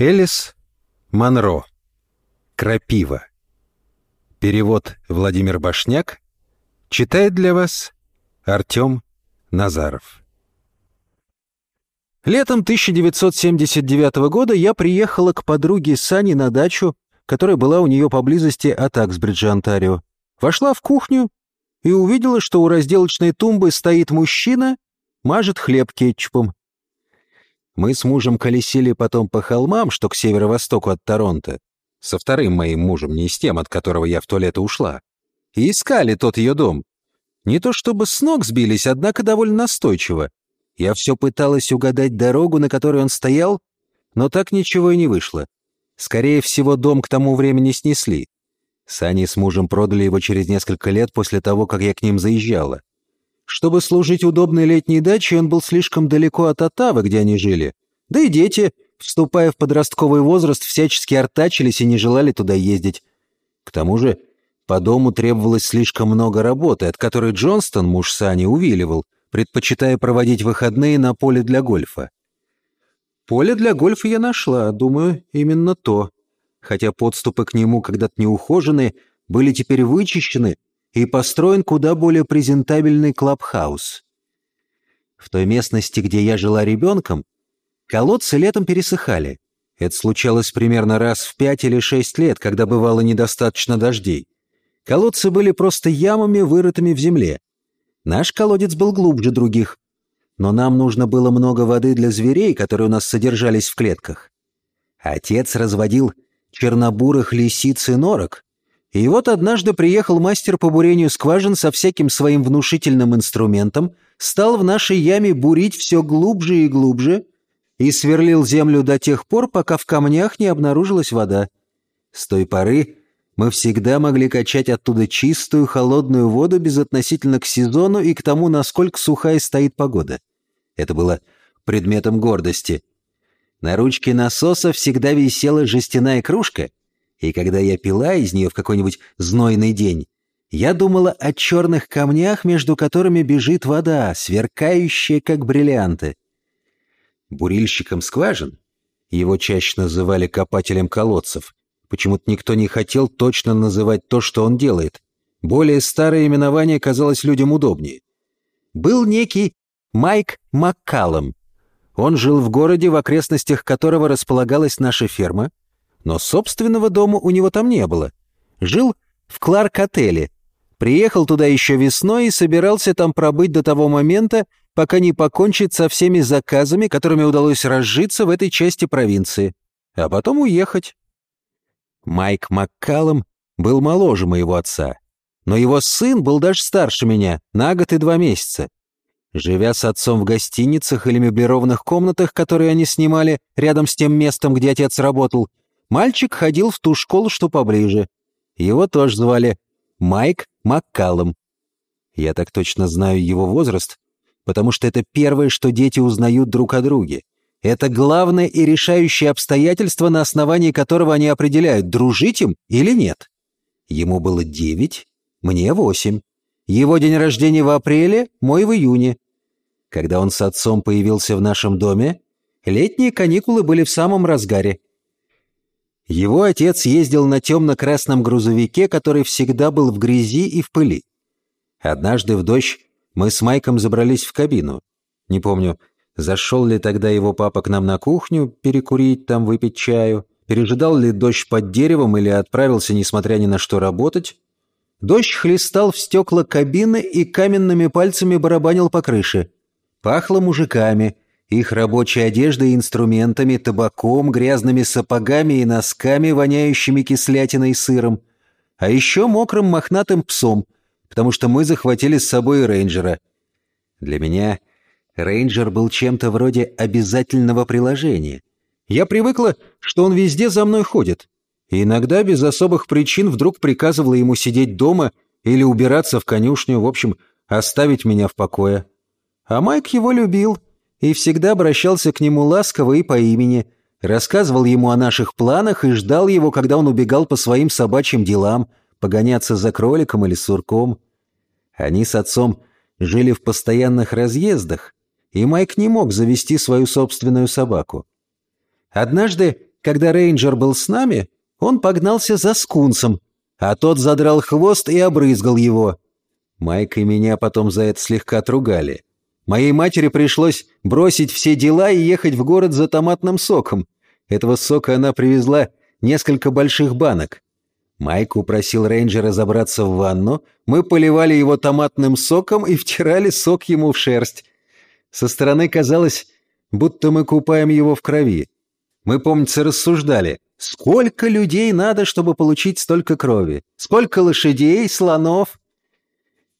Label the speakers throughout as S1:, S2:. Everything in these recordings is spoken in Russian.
S1: Элис Монро. Крапива. Перевод Владимир Башняк. Читает для вас Артем Назаров. Летом 1979 года я приехала к подруге Сани на дачу, которая была у нее поблизости от Аксбриджа, Онтарио. Вошла в кухню и увидела, что у разделочной тумбы стоит мужчина, мажет хлеб кетчупом. Мы с мужем колесили потом по холмам, что к северо-востоку от Торонто, со вторым моим мужем, не с тем, от которого я в то лето ушла, и искали тот ее дом. Не то чтобы с ног сбились, однако довольно настойчиво. Я все пыталась угадать дорогу, на которой он стоял, но так ничего и не вышло. Скорее всего, дом к тому времени снесли. Сани с мужем продали его через несколько лет после того, как я к ним заезжала. Чтобы служить удобной летней дачей, он был слишком далеко от Оттавы, где они жили. Да и дети, вступая в подростковый возраст, всячески артачились и не желали туда ездить. К тому же по дому требовалось слишком много работы, от которой Джонстон, муж Сани, увиливал, предпочитая проводить выходные на поле для гольфа. Поле для гольфа я нашла, думаю, именно то хотя подступы к нему, когда-то неухоженные, были теперь вычищены и построен куда более презентабельный клабхаус. В той местности, где я жила ребенком, колодцы летом пересыхали. Это случалось примерно раз в пять или шесть лет, когда бывало недостаточно дождей. Колодцы были просто ямами, вырытыми в земле. Наш колодец был глубже других. Но нам нужно было много воды для зверей, которые у нас содержались в клетках. Отец разводил чернобурых лисиц и норок. И вот однажды приехал мастер по бурению скважин со всяким своим внушительным инструментом, стал в нашей яме бурить все глубже и глубже и сверлил землю до тех пор, пока в камнях не обнаружилась вода. С той поры мы всегда могли качать оттуда чистую холодную воду безотносительно к сезону и к тому, насколько сухая стоит погода. Это было предметом гордости — на ручке насоса всегда висела жестяная кружка, и когда я пила из нее в какой-нибудь знойный день, я думала о черных камнях, между которыми бежит вода, сверкающая, как бриллианты. Бурильщиком скважин, его чаще называли копателем колодцев, почему-то никто не хотел точно называть то, что он делает. Более старое именование казалось людям удобнее. Был некий Майк Маккаллом, он жил в городе, в окрестностях которого располагалась наша ферма, но собственного дома у него там не было. Жил в Кларк-отеле. Приехал туда еще весной и собирался там пробыть до того момента, пока не покончит со всеми заказами, которыми удалось разжиться в этой части провинции, а потом уехать. Майк Маккаллом был моложе моего отца, но его сын был даже старше меня, на год и два месяца. Живя с отцом в гостиницах или меблированных комнатах, которые они снимали рядом с тем местом, где отец работал, мальчик ходил в ту школу, что поближе. Его тоже звали Майк Маккаллом. Я так точно знаю его возраст, потому что это первое, что дети узнают друг о друге. Это главное и решающее обстоятельство, на основании которого они определяют, дружить им или нет. Ему было девять, мне восемь. Его день рождения в апреле, мой в июне. Когда он с отцом появился в нашем доме, летние каникулы были в самом разгаре. Его отец ездил на темно-красном грузовике, который всегда был в грязи и в пыли. Однажды в дождь мы с Майком забрались в кабину. Не помню, зашел ли тогда его папа к нам на кухню перекурить, там выпить чаю, пережидал ли дождь под деревом или отправился, несмотря ни на что, работать. Дождь хлестал в стекла кабины и каменными пальцами барабанил по крыше. Пахло мужиками, их рабочей одеждой инструментами, табаком, грязными сапогами и носками, воняющими кислятиной и сыром. А еще мокрым мохнатым псом, потому что мы захватили с собой рейнджера. Для меня рейнджер был чем-то вроде обязательного приложения. Я привыкла, что он везде за мной ходит и иногда без особых причин вдруг приказывала ему сидеть дома или убираться в конюшню, в общем, оставить меня в покое. А Майк его любил и всегда обращался к нему ласково и по имени, рассказывал ему о наших планах и ждал его, когда он убегал по своим собачьим делам, погоняться за кроликом или сурком. Они с отцом жили в постоянных разъездах, и Майк не мог завести свою собственную собаку. Однажды когда рейнджер был с нами, он погнался за скунсом, а тот задрал хвост и обрызгал его. Майк и меня потом за это слегка отругали. Моей матери пришлось бросить все дела и ехать в город за томатным соком. Этого сока она привезла несколько больших банок. Майк упросил рейнджера забраться в ванну, мы поливали его томатным соком и втирали сок ему в шерсть. Со стороны казалось, будто мы купаем его в крови. Мы, помнится, рассуждали, сколько людей надо, чтобы получить столько крови? Сколько лошадей, слонов?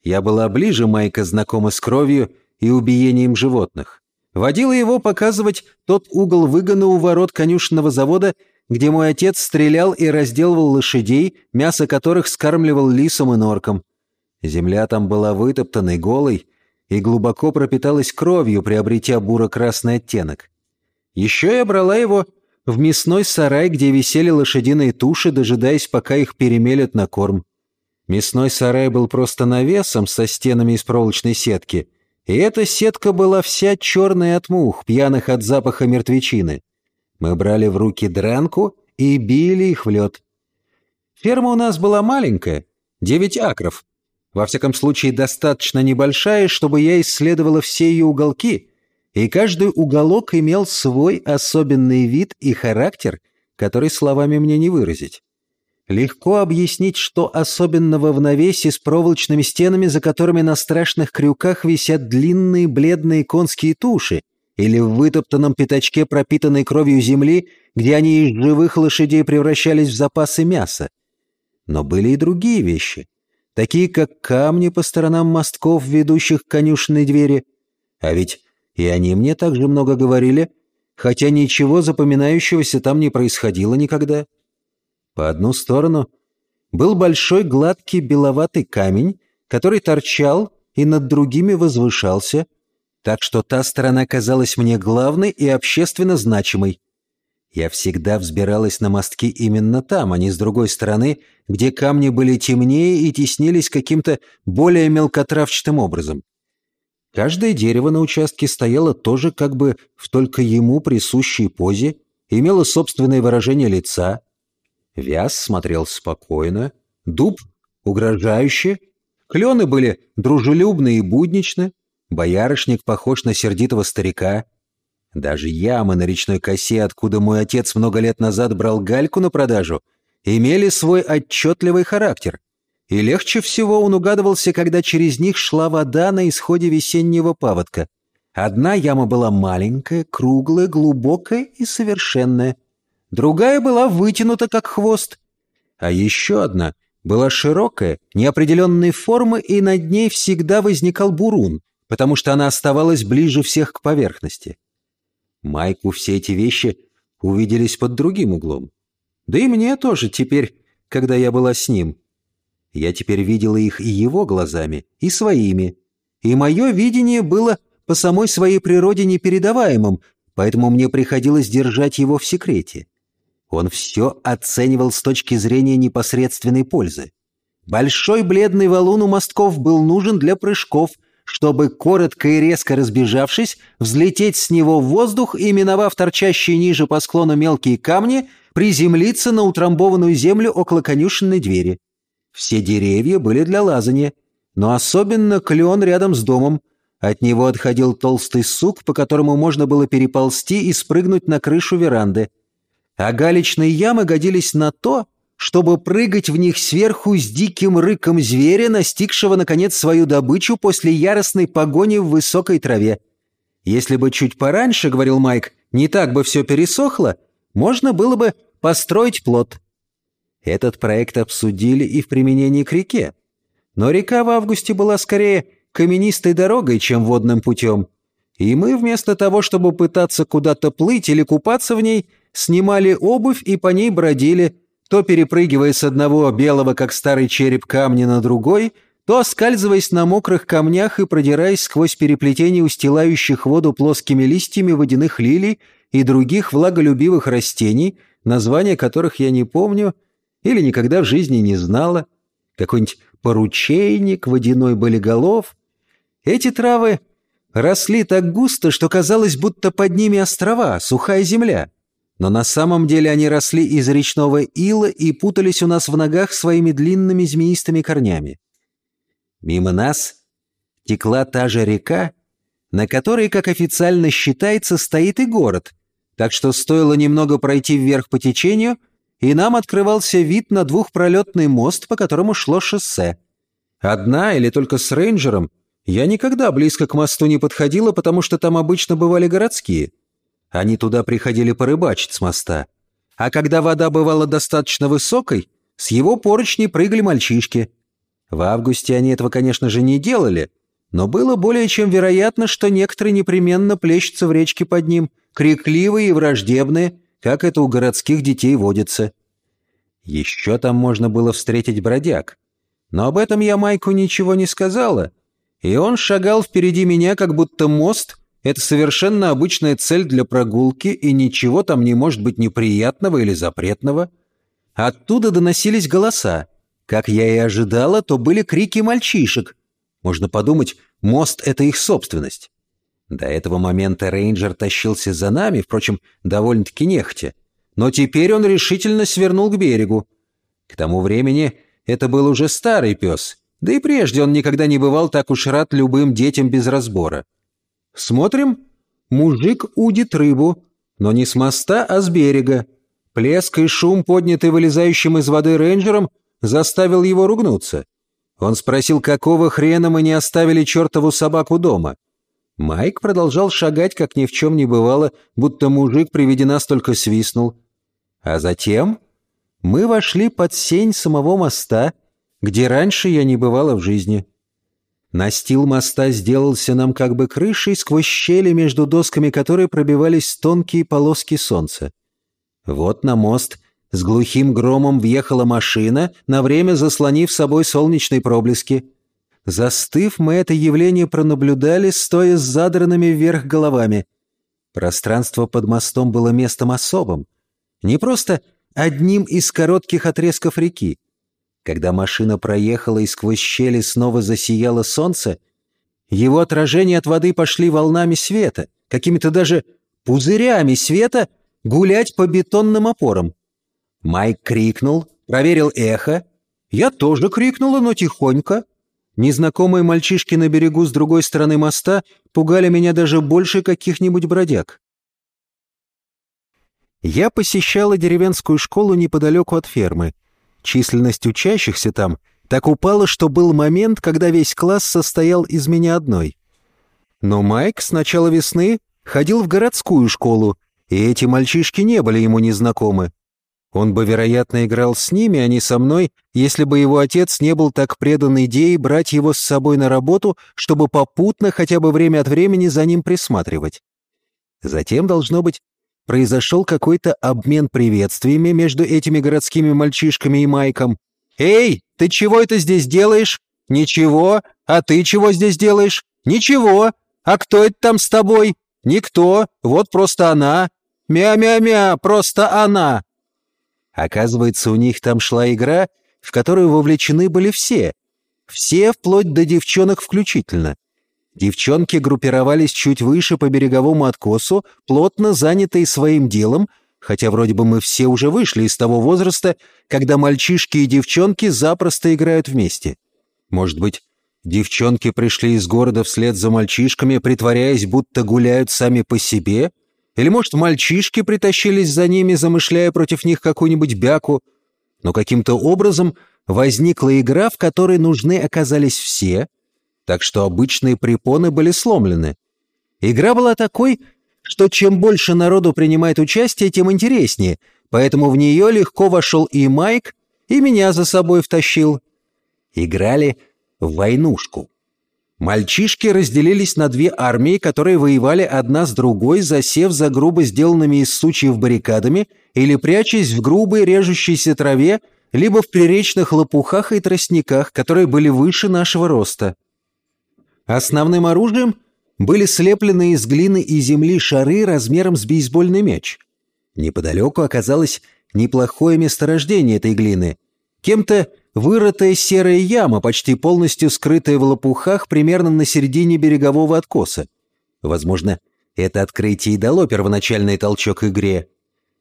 S1: Я была ближе Майка знакома с кровью и убиением животных. Водила его показывать тот угол выгона у ворот конюшенного завода, где мой отец стрелял и разделывал лошадей, мясо которых скармливал лисам и норкам. Земля там была вытоптанной, голой и глубоко пропиталась кровью, приобретя буро-красный оттенок. Еще я брала его в мясной сарай, где висели лошадиные туши, дожидаясь, пока их перемелят на корм. Мясной сарай был просто навесом со стенами из проволочной сетки, и эта сетка была вся черная от мух, пьяных от запаха мертвечины. Мы брали в руки дранку и били их в лед. Ферма у нас была маленькая, девять акров. Во всяком случае, достаточно небольшая, чтобы я исследовала все ее уголки, и каждый уголок имел свой особенный вид и характер, который словами мне не выразить. Легко объяснить, что особенного в навесе с проволочными стенами, за которыми на страшных крюках висят длинные бледные конские туши, или в вытоптанном пятачке, пропитанной кровью земли, где они из живых лошадей превращались в запасы мяса. Но были и другие вещи, такие как камни по сторонам мостков, ведущих к конюшенной двери. А ведь и они мне также много говорили, хотя ничего запоминающегося там не происходило никогда. По одну сторону был большой гладкий беловатый камень, который торчал и над другими возвышался — так что та сторона казалась мне главной и общественно значимой. Я всегда взбиралась на мостки именно там, а не с другой стороны, где камни были темнее и теснились каким-то более мелкотравчатым образом. Каждое дерево на участке стояло тоже как бы в только ему присущей позе, имело собственное выражение лица. Вяз смотрел спокойно, дуб — угрожающе, клены были дружелюбны и будничны, Боярышник похож на сердитого старика. Даже ямы на речной косе, откуда мой отец много лет назад брал гальку на продажу, имели свой отчетливый характер. И легче всего он угадывался, когда через них шла вода на исходе весеннего паводка. Одна яма была маленькая, круглая, глубокая и совершенная. Другая была вытянута, как хвост. А еще одна была широкая, неопределенной формы, и над ней всегда возникал бурун — потому что она оставалась ближе всех к поверхности. Майку все эти вещи увиделись под другим углом. Да и мне тоже теперь, когда я была с ним. Я теперь видела их и его глазами, и своими. И мое видение было по самой своей природе непередаваемым, поэтому мне приходилось держать его в секрете. Он все оценивал с точки зрения непосредственной пользы. Большой бледный валун у мостков был нужен для прыжков — чтобы, коротко и резко разбежавшись, взлететь с него в воздух и, миновав торчащие ниже по склону мелкие камни, приземлиться на утрамбованную землю около конюшенной двери. Все деревья были для лазания, но особенно клен рядом с домом. От него отходил толстый сук, по которому можно было переползти и спрыгнуть на крышу веранды. А галечные ямы годились на то, чтобы прыгать в них сверху с диким рыком зверя, настигшего, наконец, свою добычу после яростной погони в высокой траве. Если бы чуть пораньше, — говорил Майк, — не так бы все пересохло, можно было бы построить плот. Этот проект обсудили и в применении к реке. Но река в августе была скорее каменистой дорогой, чем водным путем. И мы вместо того, чтобы пытаться куда-то плыть или купаться в ней, снимали обувь и по ней бродили, то перепрыгивая с одного белого, как старый череп, камня на другой, то оскальзываясь на мокрых камнях и продираясь сквозь переплетение устилающих воду плоскими листьями водяных лилий и других влаголюбивых растений, названия которых я не помню или никогда в жизни не знала, какой-нибудь поручейник, водяной болиголов. Эти травы росли так густо, что казалось, будто под ними острова, сухая земля — но на самом деле они росли из речного ила и путались у нас в ногах своими длинными змеистыми корнями. Мимо нас текла та же река, на которой, как официально считается, стоит и город, так что стоило немного пройти вверх по течению, и нам открывался вид на двухпролетный мост, по которому шло шоссе. Одна или только с рейнджером я никогда близко к мосту не подходила, потому что там обычно бывали городские. Они туда приходили порыбачить с моста. А когда вода бывала достаточно высокой, с его поручней прыгали мальчишки. В августе они этого, конечно же, не делали, но было более чем вероятно, что некоторые непременно плещутся в речке под ним, крикливые и враждебные, как это у городских детей водится. Еще там можно было встретить бродяг. Но об этом я Майку ничего не сказала, и он шагал впереди меня, как будто мост — это совершенно обычная цель для прогулки, и ничего там не может быть неприятного или запретного. Оттуда доносились голоса. Как я и ожидала, то были крики мальчишек, можно подумать, мост — это их собственность. До этого момента рейнджер тащился за нами, впрочем, довольно-таки нехотя. Но теперь он решительно свернул к берегу. К тому времени это был уже старый пес, да и прежде он никогда не бывал так уж рад любым детям без разбора. Смотрим, мужик удит рыбу, но не с моста, а с берега. Плеск и шум, поднятый вылезающим из воды рейнджером, заставил его ругнуться. Он спросил, какого хрена мы не оставили чертову собаку дома. Майк продолжал шагать, как ни в чем не бывало, будто мужик при виде нас только свистнул. А затем мы вошли под сень самого моста, где раньше я не бывала в жизни. Настил моста сделался нам как бы крышей сквозь щели между досками которой пробивались тонкие полоски солнца. Вот на мост с глухим громом въехала машина, на время заслонив собой солнечные проблески. Застыв, мы это явление пронаблюдали, стоя с задранными вверх головами. Пространство под мостом было местом особым. Не просто одним из коротких отрезков реки. Когда машина проехала и сквозь щели снова засияло солнце, его отражения от воды пошли волнами света, какими-то даже пузырями света, гулять по бетонным опорам. Майк крикнул, проверил эхо. Я тоже крикнула, но тихонько. Незнакомые мальчишки на берегу с другой стороны моста пугали меня даже больше каких-нибудь бродяг. Я посещала деревенскую школу неподалеку от фермы. Численность учащихся там так упала, что был момент, когда весь класс состоял из меня одной. Но Майк с начала весны ходил в городскую школу, и эти мальчишки не были ему незнакомы. Он бы, вероятно, играл с ними, а не со мной, если бы его отец не был так предан идее брать его с собой на работу, чтобы попутно хотя бы время от времени за ним присматривать. Затем, должно быть, произошел какой-то обмен приветствиями между этими городскими мальчишками и Майком. «Эй, ты чего это здесь делаешь?» «Ничего. А ты чего здесь делаешь?» «Ничего. А кто это там с тобой?» «Никто. Вот просто она. Мя-мя-мя, просто она». Оказывается, у них там шла игра, в которую вовлечены были все. Все, вплоть до девчонок включительно. Девчонки группировались чуть выше по береговому откосу, плотно занятые своим делом, хотя вроде бы мы все уже вышли из того возраста, когда мальчишки и девчонки запросто играют вместе. Может быть, девчонки пришли из города вслед за мальчишками, притворяясь, будто гуляют сами по себе — или, может, мальчишки притащились за ними, замышляя против них какую-нибудь бяку. Но каким-то образом возникла игра, в которой нужны оказались все, так что обычные препоны были сломлены. Игра была такой, что чем больше народу принимает участие, тем интереснее, поэтому в нее легко вошел и Майк, и меня за собой втащил. Играли в войнушку. Мальчишки разделились на две армии, которые воевали одна с другой, засев за грубо сделанными из сучьев баррикадами или прячась в грубой режущейся траве, либо в приречных лопухах и тростниках, которые были выше нашего роста. Основным оружием были слепленные из глины и земли шары размером с бейсбольный мяч. Неподалеку оказалось неплохое месторождение этой глины. Кем-то Вырытая серая яма, почти полностью скрытая в лопухах, примерно на середине берегового откоса. Возможно, это открытие и дало первоначальный толчок игре.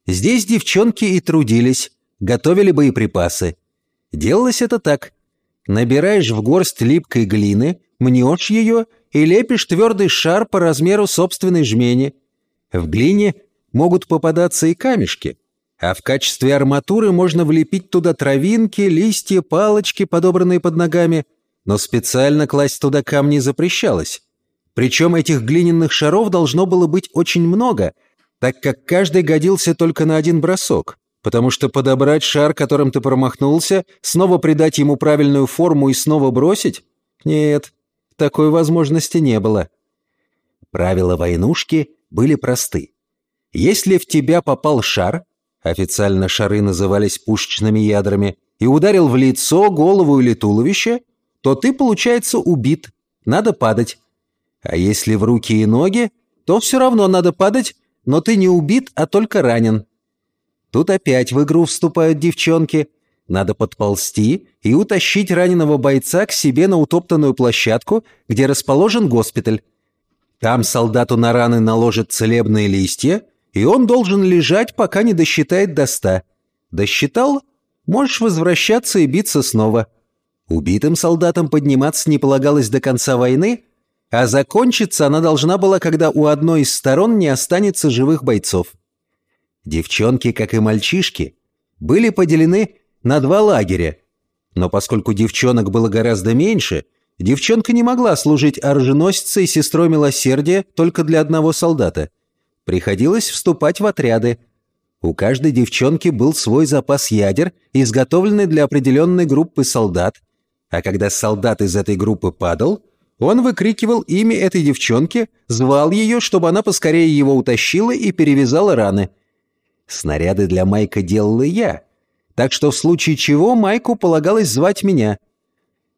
S1: Здесь девчонки и трудились, готовили боеприпасы. Делалось это так. Набираешь в горсть липкой глины, мнешь ее и лепишь твердый шар по размеру собственной жмени. В глине могут попадаться и камешки, а в качестве арматуры можно влепить туда травинки, листья, палочки, подобранные под ногами, но специально класть туда камни запрещалось. Причем этих глиняных шаров должно было быть очень много, так как каждый годился только на один бросок потому что подобрать шар, которым ты промахнулся, снова придать ему правильную форму и снова бросить? Нет, такой возможности не было. Правила войнушки были просты. Если в тебя попал шар, официально шары назывались пушечными ядрами, и ударил в лицо, голову или туловище, то ты, получается, убит, надо падать. А если в руки и ноги, то все равно надо падать, но ты не убит, а только ранен. Тут опять в игру вступают девчонки. Надо подползти и утащить раненого бойца к себе на утоптанную площадку, где расположен госпиталь. Там солдату на раны наложат целебные листья, и он должен лежать, пока не досчитает до ста. Досчитал? Можешь возвращаться и биться снова. Убитым солдатам подниматься не полагалось до конца войны, а закончиться она должна была, когда у одной из сторон не останется живых бойцов. Девчонки, как и мальчишки, были поделены на два лагеря. Но поскольку девчонок было гораздо меньше, девчонка не могла служить оруженосицей сестрой милосердия только для одного солдата. Приходилось вступать в отряды. У каждой девчонки был свой запас ядер, изготовленный для определенной группы солдат. А когда солдат из этой группы падал, он выкрикивал имя этой девчонки, звал ее, чтобы она поскорее его утащила и перевязала раны – Снаряды для Майка делала я, так что в случае чего Майку полагалось звать меня.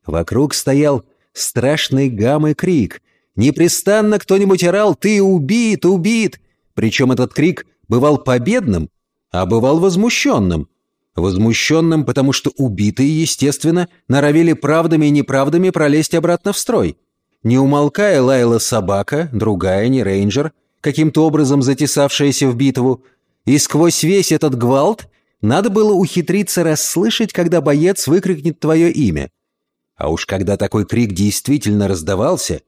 S1: Вокруг стоял страшный гам и крик. Непрестанно кто-нибудь орал «Ты убит! Убит!» Причем этот крик бывал победным, а бывал возмущенным. Возмущенным, потому что убитые, естественно, норовили правдами и неправдами пролезть обратно в строй. Не умолкая лаяла собака, другая, не рейнджер, каким-то образом затесавшаяся в битву, и сквозь весь этот гвалт надо было ухитриться расслышать, когда боец выкрикнет твое имя. А уж когда такой крик действительно раздавался,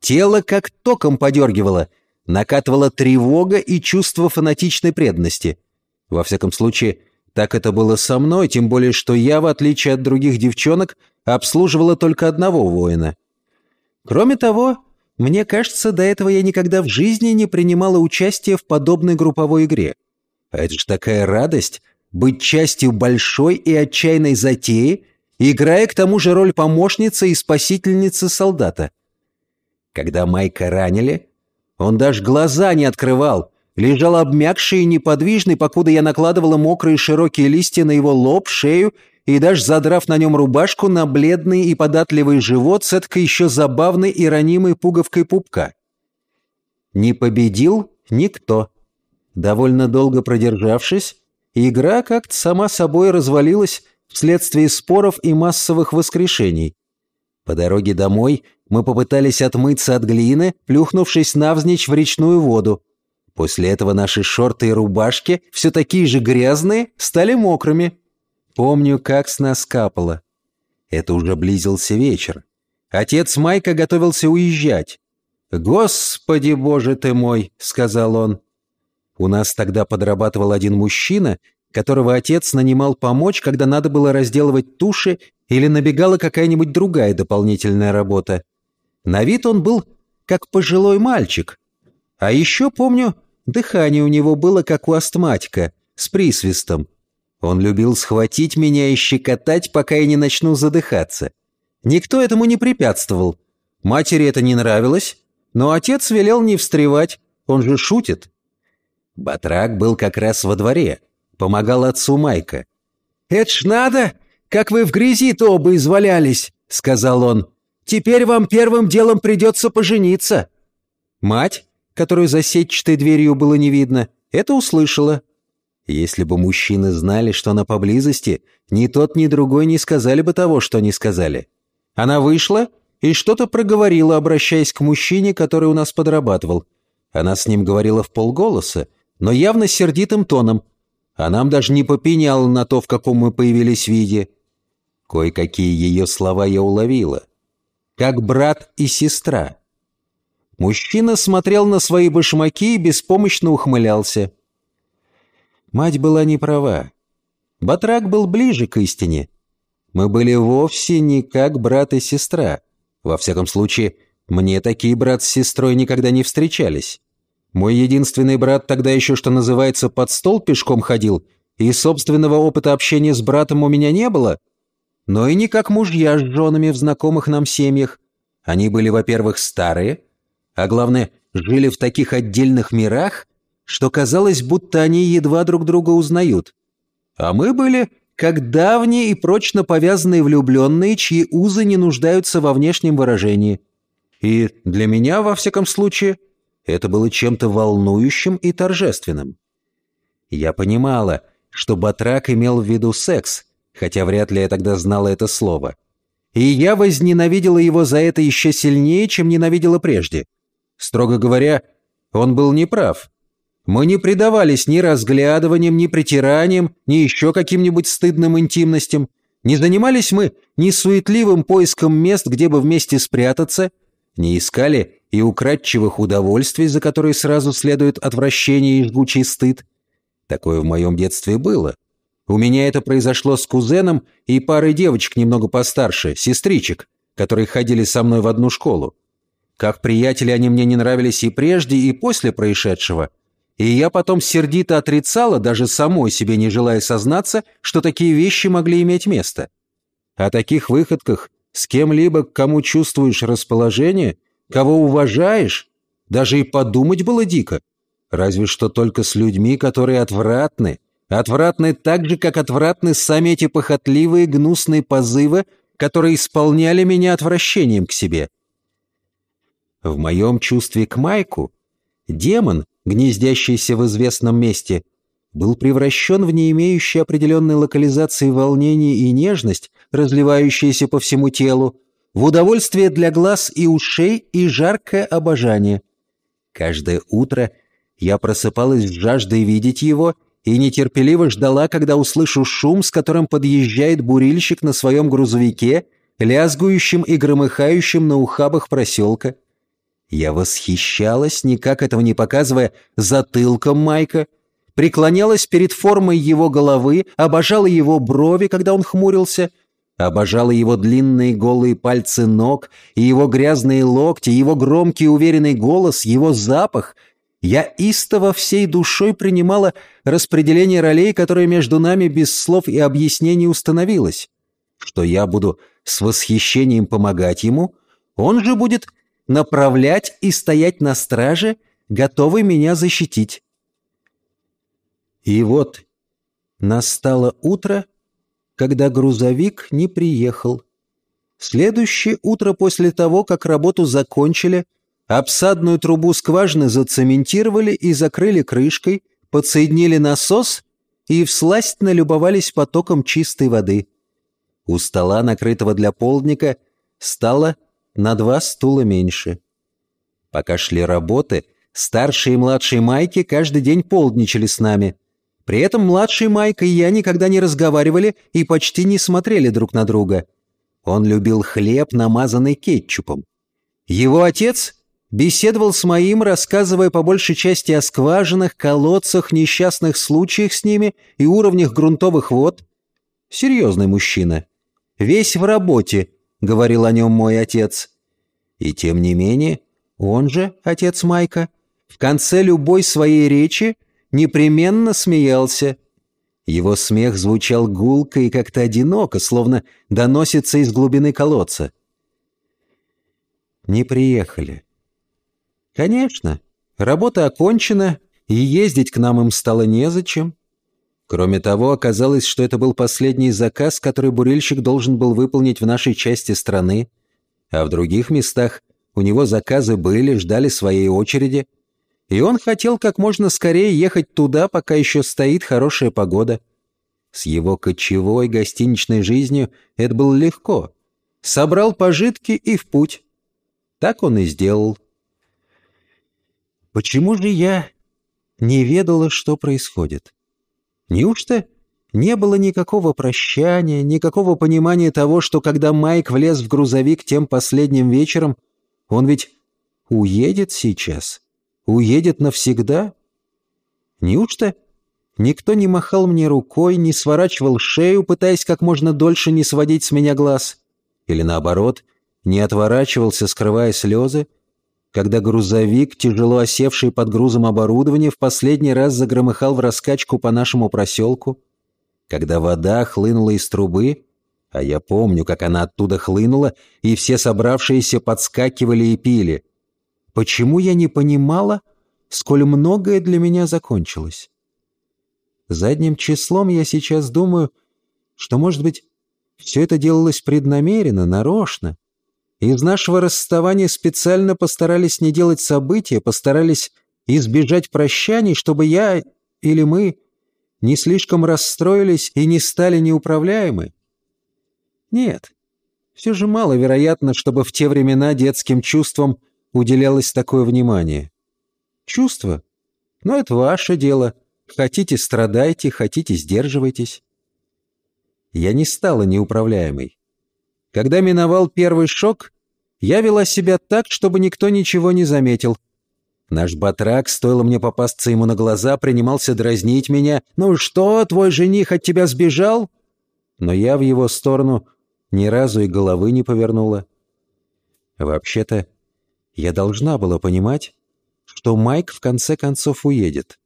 S1: тело как током подергивало, накатывала тревога и чувство фанатичной преданности. Во всяком случае, так это было со мной, тем более, что я, в отличие от других девчонок, обслуживала только одного воина. Кроме того, мне кажется, до этого я никогда в жизни не принимала участия в подобной групповой игре. А это же такая радость быть частью большой и отчаянной затеи, играя к тому же роль помощницы и спасительницы солдата. Когда Майка ранили, он даже глаза не открывал, лежал обмякший и неподвижный, покуда я накладывала мокрые широкие листья на его лоб, шею и даже задрав на нем рубашку на бледный и податливый живот с эткой еще забавной и ранимой пуговкой пупка. Не победил никто. Довольно долго продержавшись, игра как-то сама собой развалилась вследствие споров и массовых воскрешений. По дороге домой мы попытались отмыться от глины, плюхнувшись навзничь в речную воду. После этого наши шорты и рубашки, все такие же грязные, стали мокрыми. Помню, как с нас капало. Это уже близился вечер. Отец Майка готовился уезжать. «Господи, боже ты мой!» — сказал он. У нас тогда подрабатывал один мужчина, которого отец нанимал помочь, когда надо было разделывать туши или набегала какая-нибудь другая дополнительная работа. На вид он был как пожилой мальчик. А еще, помню, дыхание у него было как у астматика, с присвистом. Он любил схватить меня и щекотать, пока я не начну задыхаться. Никто этому не препятствовал. Матери это не нравилось, но отец велел не встревать, он же шутит. Батрак был как раз во дворе, помогал отцу Майка. «Это ж надо, как вы в грязи-то оба извалялись», — сказал он. «Теперь вам первым делом придется пожениться». Мать, которую за сетчатой дверью было не видно, это услышала. Если бы мужчины знали, что она поблизости, ни тот, ни другой не сказали бы того, что не сказали. Она вышла и что-то проговорила, обращаясь к мужчине, который у нас подрабатывал. Она с ним говорила в полголоса, но явно сердитым тоном. а нам даже не попенял на то, в каком мы появились виде. Кое-какие ее слова я уловила. Как брат и сестра. Мужчина смотрел на свои башмаки и беспомощно ухмылялся. Мать была не права. Батрак был ближе к истине. Мы были вовсе не как брат и сестра. Во всяком случае, мне такие брат с сестрой никогда не встречались. Мой единственный брат тогда еще, что называется, под стол пешком ходил, и собственного опыта общения с братом у меня не было, но и не как мужья с женами в знакомых нам семьях. Они были, во-первых, старые, а главное, жили в таких отдельных мирах, что казалось, будто они едва друг друга узнают. А мы были как давние и прочно повязанные влюбленные, чьи узы не нуждаются во внешнем выражении. И для меня, во всяком случае, это было чем-то волнующим и торжественным. Я понимала, что Батрак имел в виду секс, хотя вряд ли я тогда знала это слово. И я возненавидела его за это еще сильнее, чем ненавидела прежде. Строго говоря, он был неправ. Мы не предавались ни разглядываниям, ни притираниям, ни еще каким-нибудь стыдным интимностям. Не занимались мы ни суетливым поиском мест, где бы вместе спрятаться, не искали и украдчивых удовольствий, за которые сразу следует отвращение и жгучий стыд. Такое в моем детстве было. У меня это произошло с кузеном и парой девочек немного постарше, сестричек, которые ходили со мной в одну школу. Как приятели они мне не нравились и прежде, и после происшедшего. И я потом сердито отрицала, даже самой себе не желая сознаться, что такие вещи могли иметь место. О таких выходках с кем-либо, к кому чувствуешь расположение, кого уважаешь, даже и подумать было дико. Разве что только с людьми, которые отвратны. Отвратны так же, как отвратны сами эти похотливые гнусные позывы, которые исполняли меня отвращением к себе. В моем чувстве к Майку демон, гнездящийся в известном месте, был превращен в не имеющий определенной локализации волнение и нежность, разливающиеся по всему телу, в удовольствие для глаз и ушей и жаркое обожание. Каждое утро я просыпалась с жаждой видеть его и нетерпеливо ждала, когда услышу шум, с которым подъезжает бурильщик на своем грузовике, лязгующим и громыхающим на ухабах проселка. Я восхищалась, никак этого не показывая, затылком Майка, преклонялась перед формой его головы, обожала его брови, когда он хмурился, обожала его длинные голые пальцы ног и его грязные локти, его громкий уверенный голос, его запах. Я истово всей душой принимала распределение ролей, которое между нами без слов и объяснений установилось. Что я буду с восхищением помогать ему, он же будет направлять и стоять на страже, готовый меня защитить. И вот настало утро, когда грузовик не приехал. Следующее утро после того, как работу закончили, обсадную трубу скважины зацементировали и закрыли крышкой, подсоединили насос и всласть налюбовались потоком чистой воды. У стола, накрытого для полдника, стало на два стула меньше. Пока шли работы, старшие и младшие майки каждый день полдничали с нами. При этом младший Майк и я никогда не разговаривали и почти не смотрели друг на друга. Он любил хлеб, намазанный кетчупом. Его отец беседовал с моим, рассказывая по большей части о скважинах, колодцах, несчастных случаях с ними и уровнях грунтовых вод. Серьезный мужчина. Весь в работе, говорил о нем мой отец. И тем не менее, он же, отец Майка, в конце любой своей речи непременно смеялся. Его смех звучал гулко и как-то одиноко, словно доносится из глубины колодца. Не приехали. Конечно, работа окончена, и ездить к нам им стало незачем. Кроме того, оказалось, что это был последний заказ, который бурильщик должен был выполнить в нашей части страны, а в других местах у него заказы были, ждали своей очереди — и он хотел как можно скорее ехать туда, пока еще стоит хорошая погода. С его кочевой гостиничной жизнью это было легко. Собрал пожитки и в путь. Так он и сделал. Почему же я не ведала, что происходит? Неужто не было никакого прощания, никакого понимания того, что когда Майк влез в грузовик тем последним вечером, он ведь уедет сейчас, уедет навсегда? Неужто никто не махал мне рукой, не сворачивал шею, пытаясь как можно дольше не сводить с меня глаз? Или наоборот, не отворачивался, скрывая слезы, когда грузовик, тяжело осевший под грузом оборудования, в последний раз загромыхал в раскачку по нашему проселку? Когда вода хлынула из трубы, а я помню, как она оттуда хлынула, и все собравшиеся подскакивали и пили. Почему я не понимала, сколь многое для меня закончилось? Задним числом я сейчас думаю, что, может быть, все это делалось преднамеренно, нарочно. Из нашего расставания специально постарались не делать события, постарались избежать прощаний, чтобы я или мы не слишком расстроились и не стали неуправляемы? Нет, все же маловероятно, чтобы в те времена детским чувствам уделялось такое внимание. Чувство? Ну, это ваше дело. Хотите — страдайте, хотите — сдерживайтесь. Я не стала неуправляемой. Когда миновал первый шок, я вела себя так, чтобы никто ничего не заметил — Наш батрак, стоило мне попасться ему на глаза, принимался дразнить меня. «Ну что, твой жених от тебя сбежал?» Но я в его сторону ни разу и головы не повернула. Вообще-то, я должна была понимать, что Майк в конце концов уедет.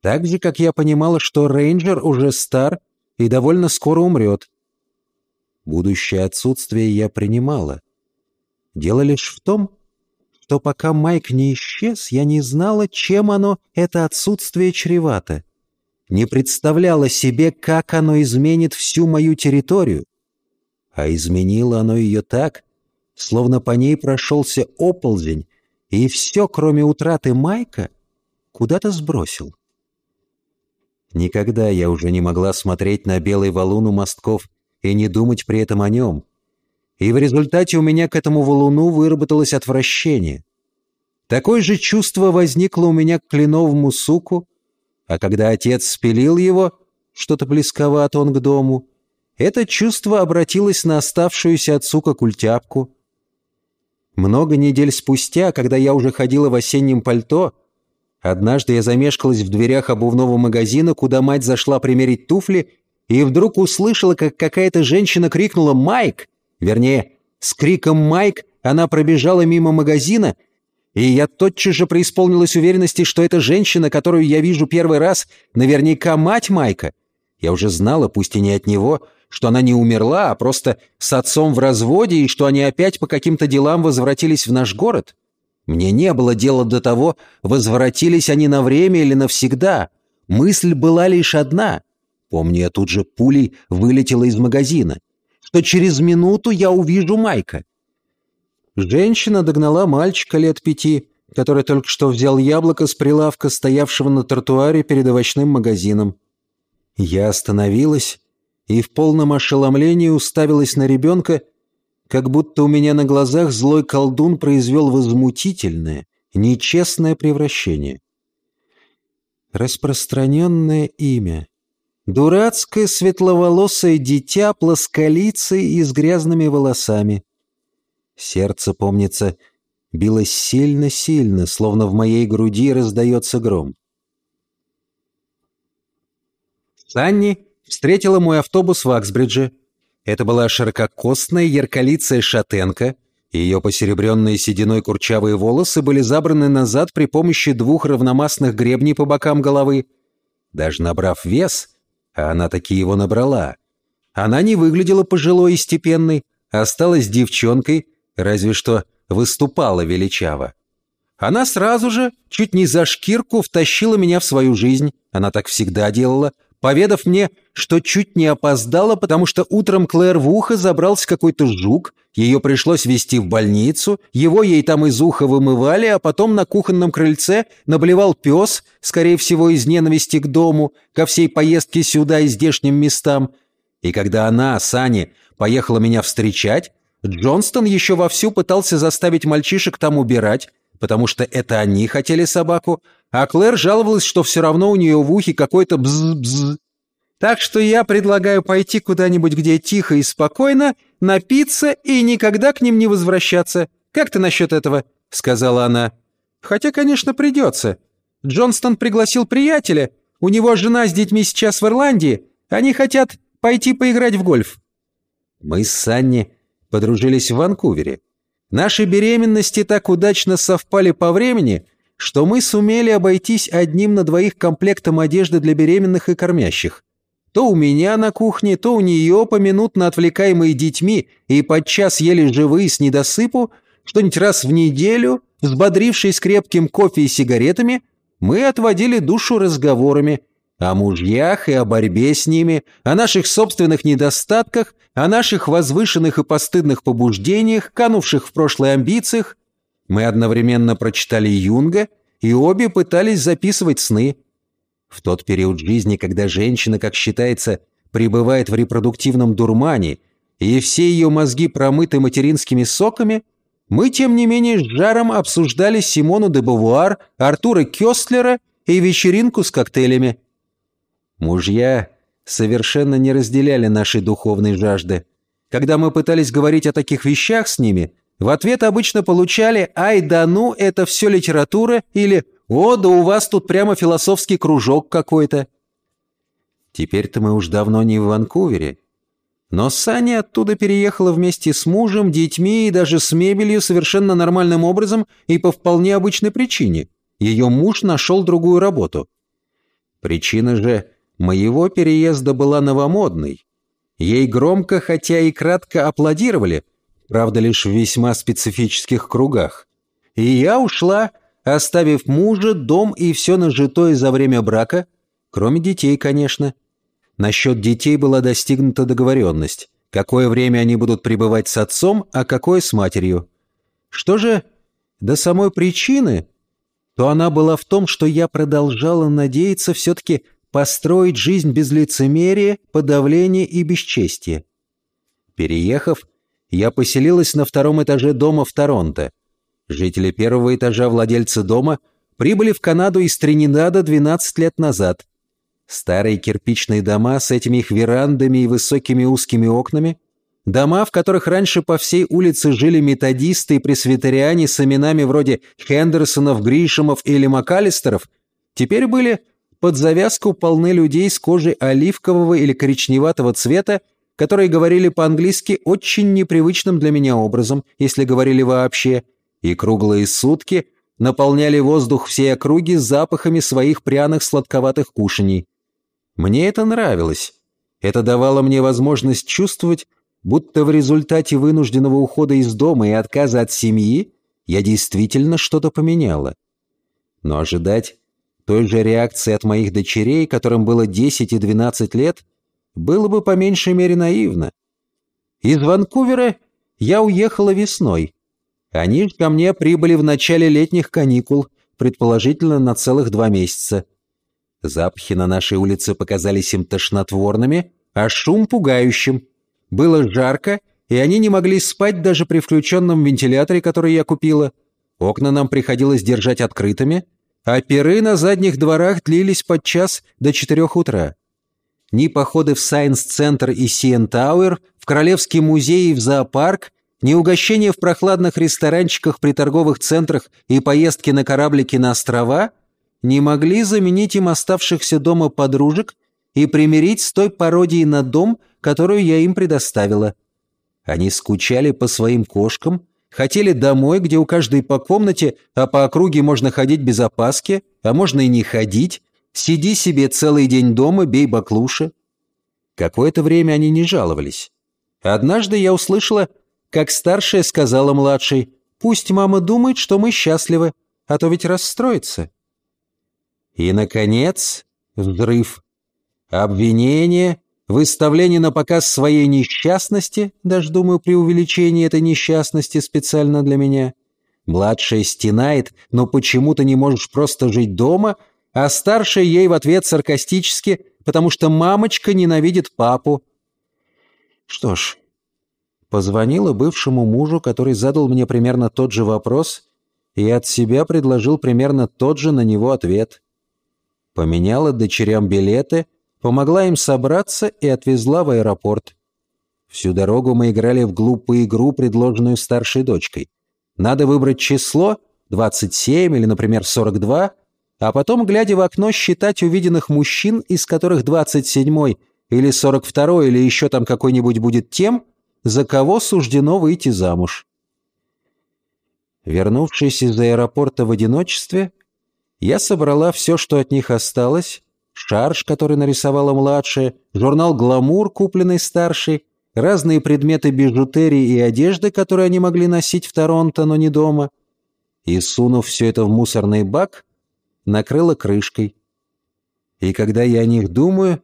S1: Так же, как я понимала, что рейнджер уже стар и довольно скоро умрет. Будущее отсутствие я принимала. Дело лишь в том, что пока Майк не исчез, я не знала, чем оно, это отсутствие чревато. Не представляла себе, как оно изменит всю мою территорию. А изменило оно ее так, словно по ней прошелся оползень, и все, кроме утраты Майка, куда-то сбросил. Никогда я уже не могла смотреть на белый валун у мостков и не думать при этом о нем — и в результате у меня к этому валуну выработалось отвращение. Такое же чувство возникло у меня к кленовому суку, а когда отец спилил его, что-то близковато он к дому, это чувство обратилось на оставшуюся от сука культяпку. Много недель спустя, когда я уже ходила в осеннем пальто, однажды я замешкалась в дверях обувного магазина, куда мать зашла примерить туфли, и вдруг услышала, как какая-то женщина крикнула «Майк!» Вернее, с криком «Майк» она пробежала мимо магазина, и я тотчас же преисполнилась уверенности, что эта женщина, которую я вижу первый раз, наверняка мать Майка. Я уже знала, пусть и не от него, что она не умерла, а просто с отцом в разводе, и что они опять по каким-то делам возвратились в наш город. Мне не было дела до того, возвратились они на время или навсегда. Мысль была лишь одна. Помню, я тут же пулей вылетела из магазина что через минуту я увижу Майка. Женщина догнала мальчика лет пяти, который только что взял яблоко с прилавка, стоявшего на тротуаре перед овощным магазином. Я остановилась и в полном ошеломлении уставилась на ребенка, как будто у меня на глазах злой колдун произвел возмутительное, нечестное превращение. Распространенное имя. Дурацкое светловолосое дитя плосколицей и с грязными волосами. Сердце, помнится, билось сильно-сильно, словно в моей груди раздается гром. Санни встретила мой автобус в Аксбридже. Это была ширококостная, ярколицая шатенка. Ее посеребренные сединой курчавые волосы были забраны назад при помощи двух равномастных гребней по бокам головы. Даже набрав вес, а она таки его набрала. Она не выглядела пожилой и степенной, осталась девчонкой, разве что выступала величаво. Она сразу же, чуть не за шкирку, втащила меня в свою жизнь. Она так всегда делала, поведав мне, что чуть не опоздала, потому что утром Клэр в ухо забрался какой-то жук, ее пришлось везти в больницу, его ей там из уха вымывали, а потом на кухонном крыльце наблевал пес, скорее всего, из ненависти к дому, ко всей поездке сюда и здешним местам. И когда она, Сани, поехала меня встречать, Джонстон еще вовсю пытался заставить мальчишек там убирать, потому что это они хотели собаку, а Клэр жаловалась, что все равно у нее в ухе какой-то бз-бз. Так что я предлагаю пойти куда-нибудь, где тихо и спокойно, напиться и никогда к ним не возвращаться. Как ты насчет этого?» — сказала она. «Хотя, конечно, придется. Джонстон пригласил приятеля. У него жена с детьми сейчас в Ирландии. Они хотят пойти поиграть в гольф». Мы с Санни подружились в Ванкувере. Наши беременности так удачно совпали по времени, что мы сумели обойтись одним на двоих комплектом одежды для беременных и кормящих. То у меня на кухне, то у нее, поминутно отвлекаемые детьми и подчас еле живые с недосыпу, что-нибудь раз в неделю, взбодрившись крепким кофе и сигаретами, мы отводили душу разговорами о мужьях и о борьбе с ними, о наших собственных недостатках, о наших возвышенных и постыдных побуждениях, канувших в прошлой амбициях. Мы одновременно прочитали Юнга и обе пытались записывать сны. В тот период жизни, когда женщина, как считается, пребывает в репродуктивном дурмане, и все ее мозги промыты материнскими соками, мы, тем не менее, с жаром обсуждали Симону де Бавуар, Артура Кёстлера и вечеринку с коктейлями. Мужья совершенно не разделяли нашей духовной жажды. Когда мы пытались говорить о таких вещах с ними, в ответ обычно получали «Ай да ну, это все литература» или «О, да у вас тут прямо философский кружок какой-то». Теперь-то мы уж давно не в Ванкувере. Но Саня оттуда переехала вместе с мужем, детьми и даже с мебелью совершенно нормальным образом и по вполне обычной причине. Ее муж нашел другую работу. Причина же моего переезда была новомодной. Ей громко, хотя и кратко аплодировали, правда, лишь в весьма специфических кругах. И я ушла, оставив мужа, дом и все нажитое за время брака, кроме детей, конечно. Насчет детей была достигнута договоренность, какое время они будут пребывать с отцом, а какое с матерью. Что же до самой причины, то она была в том, что я продолжала надеяться все-таки построить жизнь без лицемерия, подавления и бесчестия. Переехав, я поселилась на втором этаже дома в Торонто. Жители первого этажа владельцы дома прибыли в Канаду из Тринидада 12 лет назад. Старые кирпичные дома с этими их верандами и высокими узкими окнами, дома, в которых раньше по всей улице жили методисты и пресвитериане с именами вроде Хендерсонов, Гришемов или Макалистеров, теперь были под завязку полны людей с кожей оливкового или коричневатого цвета, которые говорили по-английски очень непривычным для меня образом, если говорили вообще, и круглые сутки наполняли воздух всей округи запахами своих пряных сладковатых кушаний. Мне это нравилось. Это давало мне возможность чувствовать, будто в результате вынужденного ухода из дома и отказа от семьи я действительно что-то поменяла. Но ожидать той же реакции от моих дочерей, которым было 10 и 12 лет, было бы по меньшей мере наивно. Из Ванкувера я уехала весной. Они ко мне прибыли в начале летних каникул, предположительно на целых два месяца. Запахи на нашей улице показались им тошнотворными, а шум пугающим. Было жарко, и они не могли спать даже при включенном вентиляторе, который я купила. Окна нам приходилось держать открытыми — а пиры на задних дворах длились подчас до четырех утра. Ни походы в Сайенс-центр и Си-Эн-Тауэр, в Королевский музей и в зоопарк, ни угощения в прохладных ресторанчиках при торговых центрах и поездки на кораблике на острова не могли заменить им оставшихся дома подружек и примирить с той пародией на дом, которую я им предоставила. Они скучали по своим кошкам, Хотели домой, где у каждой по комнате, а по округе можно ходить без опаски, а можно и не ходить. Сиди себе целый день дома, бей баклуши. Какое-то время они не жаловались. Однажды я услышала, как старшая сказала младшей, «Пусть мама думает, что мы счастливы, а то ведь расстроится». И, наконец, взрыв. Обвинение, Выставление на показ своей несчастности, даже, думаю, при увеличении этой несчастности специально для меня. Младшая стенает, но почему-то не можешь просто жить дома, а старшая ей в ответ саркастически, потому что мамочка ненавидит папу. Что ж, позвонила бывшему мужу, который задал мне примерно тот же вопрос, и от себя предложил примерно тот же на него ответ. Поменяла дочерям билеты — помогла им собраться и отвезла в аэропорт. Всю дорогу мы играли в глупую игру, предложенную старшей дочкой. Надо выбрать число, 27 или, например, 42, а потом, глядя в окно, считать увиденных мужчин, из которых 27 или 42 или еще там какой-нибудь будет тем, за кого суждено выйти замуж. Вернувшись из аэропорта в одиночестве, я собрала все, что от них осталось, шарж, который нарисовала младшая, журнал «Гламур», купленный старшей, разные предметы бижутерии и одежды, которые они могли носить в Торонто, но не дома, и, сунув все это в мусорный бак, накрыла крышкой. И когда я о них думаю,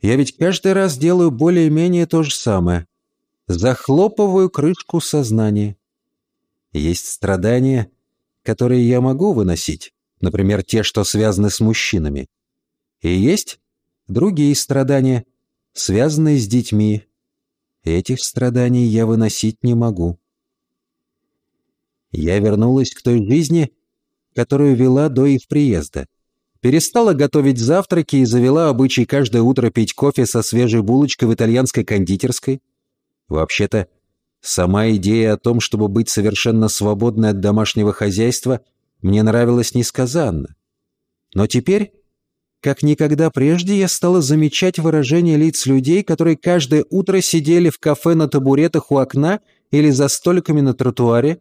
S1: я ведь каждый раз делаю более-менее то же самое. Захлопываю крышку сознания. Есть страдания, которые я могу выносить, например, те, что связаны с мужчинами. И есть другие страдания, связанные с детьми. Этих страданий я выносить не могу. Я вернулась к той жизни, которую вела до их приезда. Перестала готовить завтраки и завела обычай каждое утро пить кофе со свежей булочкой в итальянской кондитерской. Вообще-то, сама идея о том, чтобы быть совершенно свободной от домашнего хозяйства, мне нравилась несказанно. Но теперь, как никогда прежде, я стала замечать выражение лиц людей, которые каждое утро сидели в кафе на табуретах у окна или за столиками на тротуаре,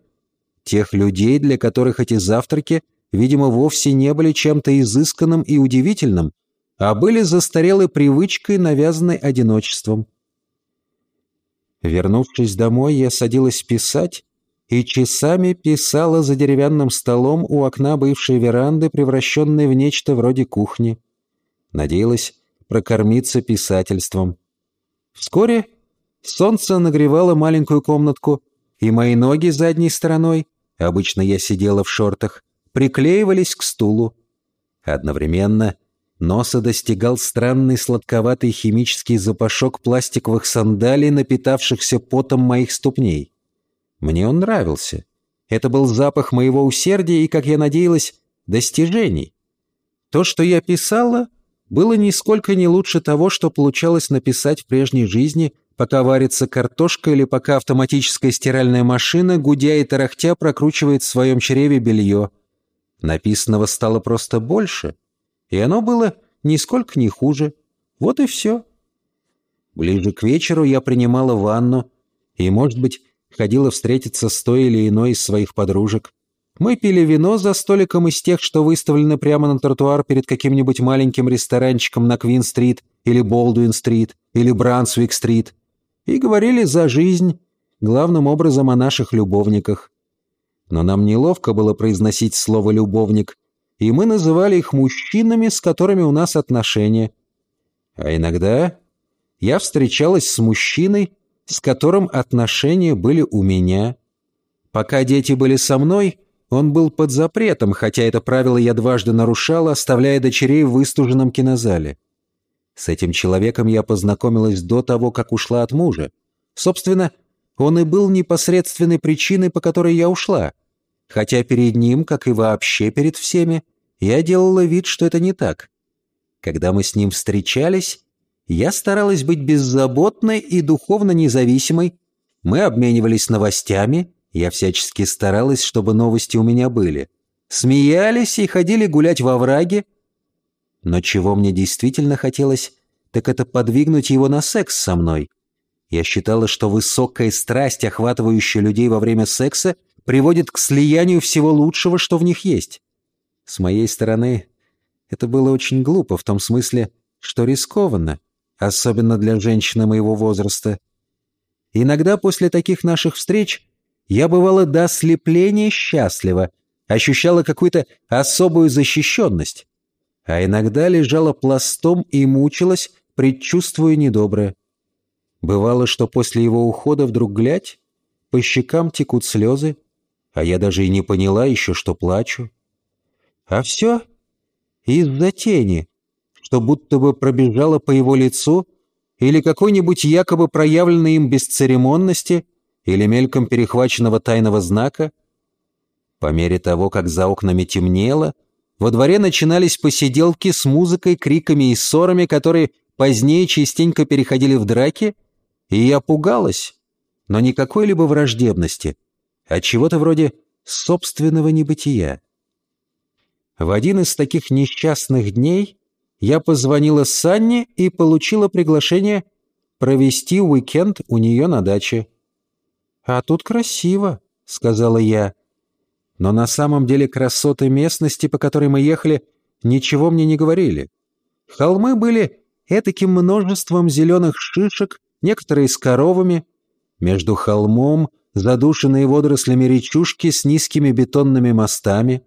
S1: тех людей, для которых эти завтраки, видимо, вовсе не были чем-то изысканным и удивительным, а были застарелой привычкой, навязанной одиночеством. Вернувшись домой, я садилась писать и часами писала за деревянным столом у окна бывшей веранды, превращенной в нечто вроде кухни. Надеялась прокормиться писательством. Вскоре солнце нагревало маленькую комнатку, и мои ноги задней стороной обычно я сидела в шортах, приклеивались к стулу. Одновременно носа достигал странный сладковатый химический запашок пластиковых сандалий, напитавшихся потом моих ступней. Мне он нравился. Это был запах моего усердия и, как я надеялась, достижений. То, что я писала, было нисколько не лучше того, что получалось написать в прежней жизни – пока варится картошка или пока автоматическая стиральная машина, гудя и тарахтя, прокручивает в своем чреве белье. Написанного стало просто больше, и оно было нисколько не хуже. Вот и все. Ближе к вечеру я принимала ванну и, может быть, ходила встретиться с той или иной из своих подружек. Мы пили вино за столиком из тех, что выставлены прямо на тротуар перед каким-нибудь маленьким ресторанчиком на Квин-стрит или Болдуин-стрит или Брансвик-стрит и говорили за жизнь, главным образом о наших любовниках. Но нам неловко было произносить слово «любовник», и мы называли их мужчинами, с которыми у нас отношения. А иногда я встречалась с мужчиной, с которым отношения были у меня. Пока дети были со мной, он был под запретом, хотя это правило я дважды нарушала, оставляя дочерей в выстуженном кинозале. С этим человеком я познакомилась до того, как ушла от мужа. Собственно, он и был непосредственной причиной, по которой я ушла. Хотя перед ним, как и вообще перед всеми, я делала вид, что это не так. Когда мы с ним встречались, я старалась быть беззаботной и духовно независимой. Мы обменивались новостями, я всячески старалась, чтобы новости у меня были. Смеялись и ходили гулять во враге, но чего мне действительно хотелось, так это подвигнуть его на секс со мной. Я считала, что высокая страсть, охватывающая людей во время секса, приводит к слиянию всего лучшего, что в них есть. С моей стороны, это было очень глупо в том смысле, что рискованно, особенно для женщины моего возраста. Иногда после таких наших встреч я бывала до ослепления счастлива, ощущала какую-то особую защищенность а иногда лежала пластом и мучилась, предчувствуя недоброе. Бывало, что после его ухода вдруг глядь, по щекам текут слезы, а я даже и не поняла еще, что плачу. А все из-за тени, что будто бы пробежала по его лицу, или какой-нибудь якобы проявленной им бесцеремонности, или мельком перехваченного тайного знака. По мере того, как за окнами темнело, во дворе начинались посиделки с музыкой, криками и ссорами, которые позднее частенько переходили в драки, и я пугалась, но не какой-либо враждебности, а чего-то вроде собственного небытия. В один из таких несчастных дней я позвонила Санне и получила приглашение провести уикенд у нее на даче. «А тут красиво», — сказала я. Но на самом деле красоты местности, по которой мы ехали, ничего мне не говорили. Холмы были этаким множеством зеленых шишек, некоторые с коровами. Между холмом задушенные водорослями речушки с низкими бетонными мостами.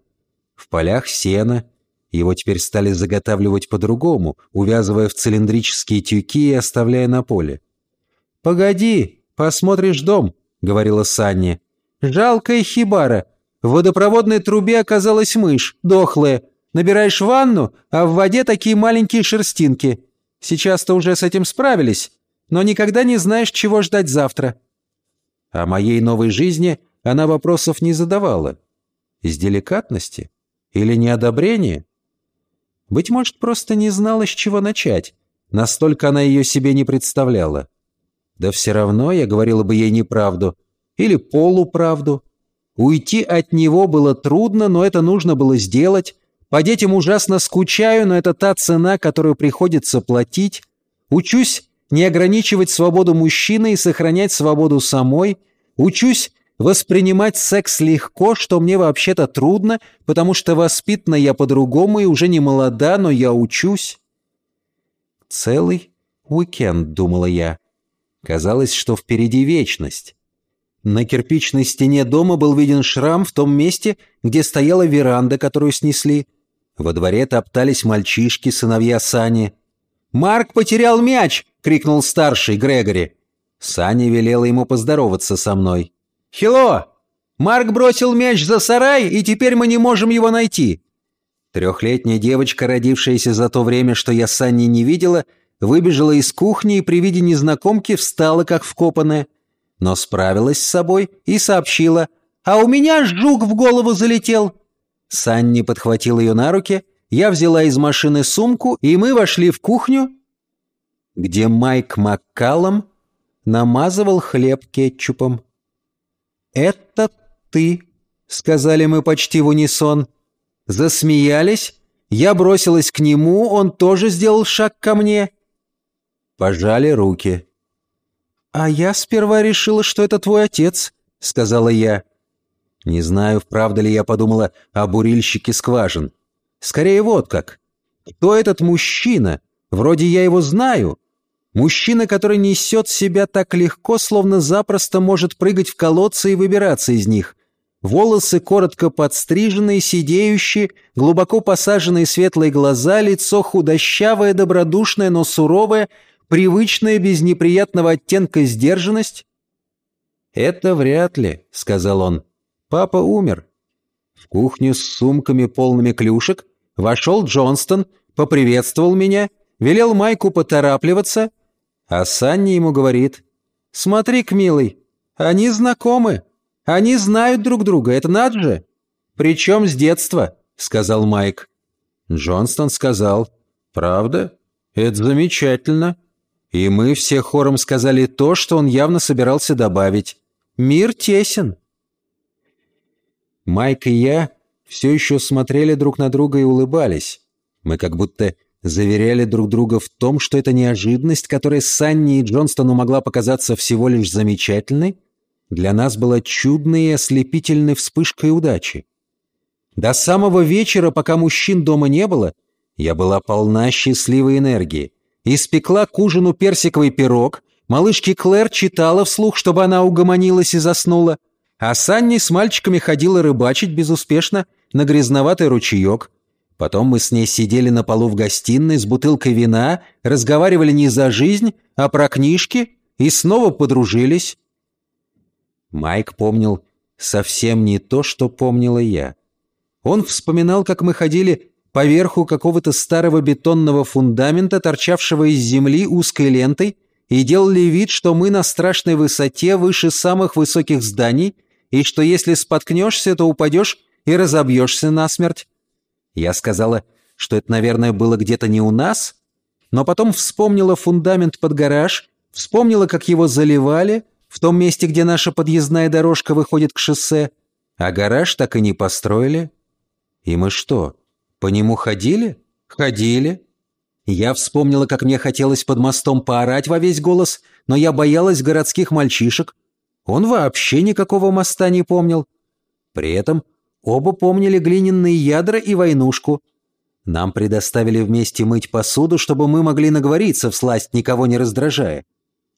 S1: В полях сена. Его теперь стали заготавливать по-другому, увязывая в цилиндрические тюки и оставляя на поле. «Погоди, посмотришь дом», — говорила Санни. «Жалкая хибара. В водопроводной трубе оказалась мышь, дохлая. Набираешь ванну, а в воде такие маленькие шерстинки. Сейчас-то уже с этим справились, но никогда не знаешь, чего ждать завтра». О моей новой жизни она вопросов не задавала. Из деликатности? Или неодобрения? Быть может, просто не знала, с чего начать. Настолько она ее себе не представляла. Да все равно я говорила бы ей неправду. Или полуправду. Уйти от него было трудно, но это нужно было сделать. По детям ужасно скучаю, но это та цена, которую приходится платить. Учусь не ограничивать свободу мужчины и сохранять свободу самой. Учусь воспринимать секс легко, что мне вообще-то трудно, потому что воспитана я по-другому и уже не молода, но я учусь. Целый уикенд, думала я. Казалось, что впереди вечность. На кирпичной стене дома был виден шрам в том месте, где стояла веранда, которую снесли. Во дворе топтались мальчишки, сыновья Сани. «Марк потерял мяч!» — крикнул старший Грегори. Саня велела ему поздороваться со мной. «Хило! Марк бросил мяч за сарай, и теперь мы не можем его найти!» Трехлетняя девочка, родившаяся за то время, что я Санни не видела, выбежала из кухни и при виде незнакомки встала, как вкопанная, но справилась с собой и сообщила «А у меня жук в голову залетел!» Санни подхватил ее на руки, я взяла из машины сумку, и мы вошли в кухню, где Майк Маккаллом намазывал хлеб кетчупом. «Это ты», — сказали мы почти в унисон. Засмеялись, я бросилась к нему, он тоже сделал шаг ко мне. Пожали руки. «А я сперва решила, что это твой отец», — сказала я. Не знаю, правда ли я подумала о бурильщике скважин. Скорее вот как. Кто этот мужчина? Вроде я его знаю. Мужчина, который несет себя так легко, словно запросто может прыгать в колодцы и выбираться из них. Волосы коротко подстриженные, сидеющие, глубоко посаженные светлые глаза, лицо худощавое, добродушное, но суровое, привычное, без неприятного оттенка сдержанность. «Это вряд ли», — сказал он. «Папа умер». В кухню с сумками, полными клюшек, вошел Джонстон, поприветствовал меня, велел Майку поторапливаться, а Санни ему говорит, «Смотри-ка, милый, они знакомы, они знают друг друга, это надо же!» «Причем с детства», — сказал Майк. Джонстон сказал, «Правда? Это замечательно». И мы все хором сказали то, что он явно собирался добавить. «Мир тесен». Майк и я все еще смотрели друг на друга и улыбались. Мы как будто заверяли друг друга в том, что эта неожиданность, которая Санни и Джонстону могла показаться всего лишь замечательной, для нас была чудной и ослепительной вспышкой удачи. До самого вечера, пока мужчин дома не было, я была полна счастливой энергии. Испекла к ужину персиковый пирог, малышке Клэр читала вслух, чтобы она угомонилась и заснула, а Санни с мальчиками ходила рыбачить безуспешно на грязноватый ручеек. Потом мы с ней сидели на полу в гостиной с бутылкой вина, разговаривали не за жизнь, а про книжки и снова подружились. Майк помнил совсем не то, что помнила я. Он вспоминал, как мы ходили по верху какого-то старого бетонного фундамента, торчавшего из земли узкой лентой, и делали вид, что мы на страшной высоте выше самых высоких зданий, и что если споткнешься, то упадешь и разобьешься насмерть. Я сказала, что это, наверное, было где-то не у нас, но потом вспомнила фундамент под гараж, вспомнила, как его заливали в том месте, где наша подъездная дорожка выходит к шоссе, а гараж так и не построили. И мы что, по нему ходили? Ходили. Я вспомнила, как мне хотелось под мостом поорать во весь голос, но я боялась городских мальчишек. Он вообще никакого моста не помнил. При этом оба помнили глиняные ядра и войнушку. Нам предоставили вместе мыть посуду, чтобы мы могли наговориться в сласть, никого не раздражая.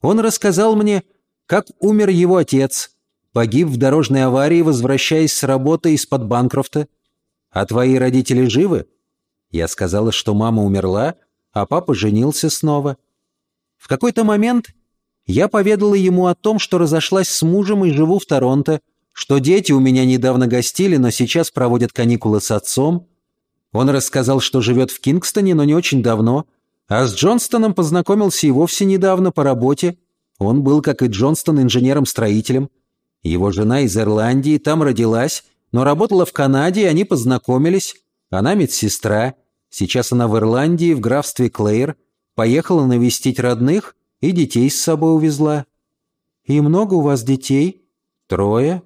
S1: Он рассказал мне, как умер его отец, погиб в дорожной аварии, возвращаясь с работы из-под Банкрофта. А твои родители живы? Я сказала, что мама умерла, а папа женился снова. В какой-то момент я поведала ему о том, что разошлась с мужем и живу в Торонто, что дети у меня недавно гостили, но сейчас проводят каникулы с отцом. Он рассказал, что живет в Кингстоне, но не очень давно, а с Джонстоном познакомился и вовсе недавно по работе. Он был, как и Джонстон, инженером-строителем. Его жена из Ирландии там родилась, но работала в Канаде, и они познакомились. Она медсестра. Сейчас она в Ирландии, в графстве Клейр. Поехала навестить родных и детей с собой увезла. «И много у вас детей?» «Трое»,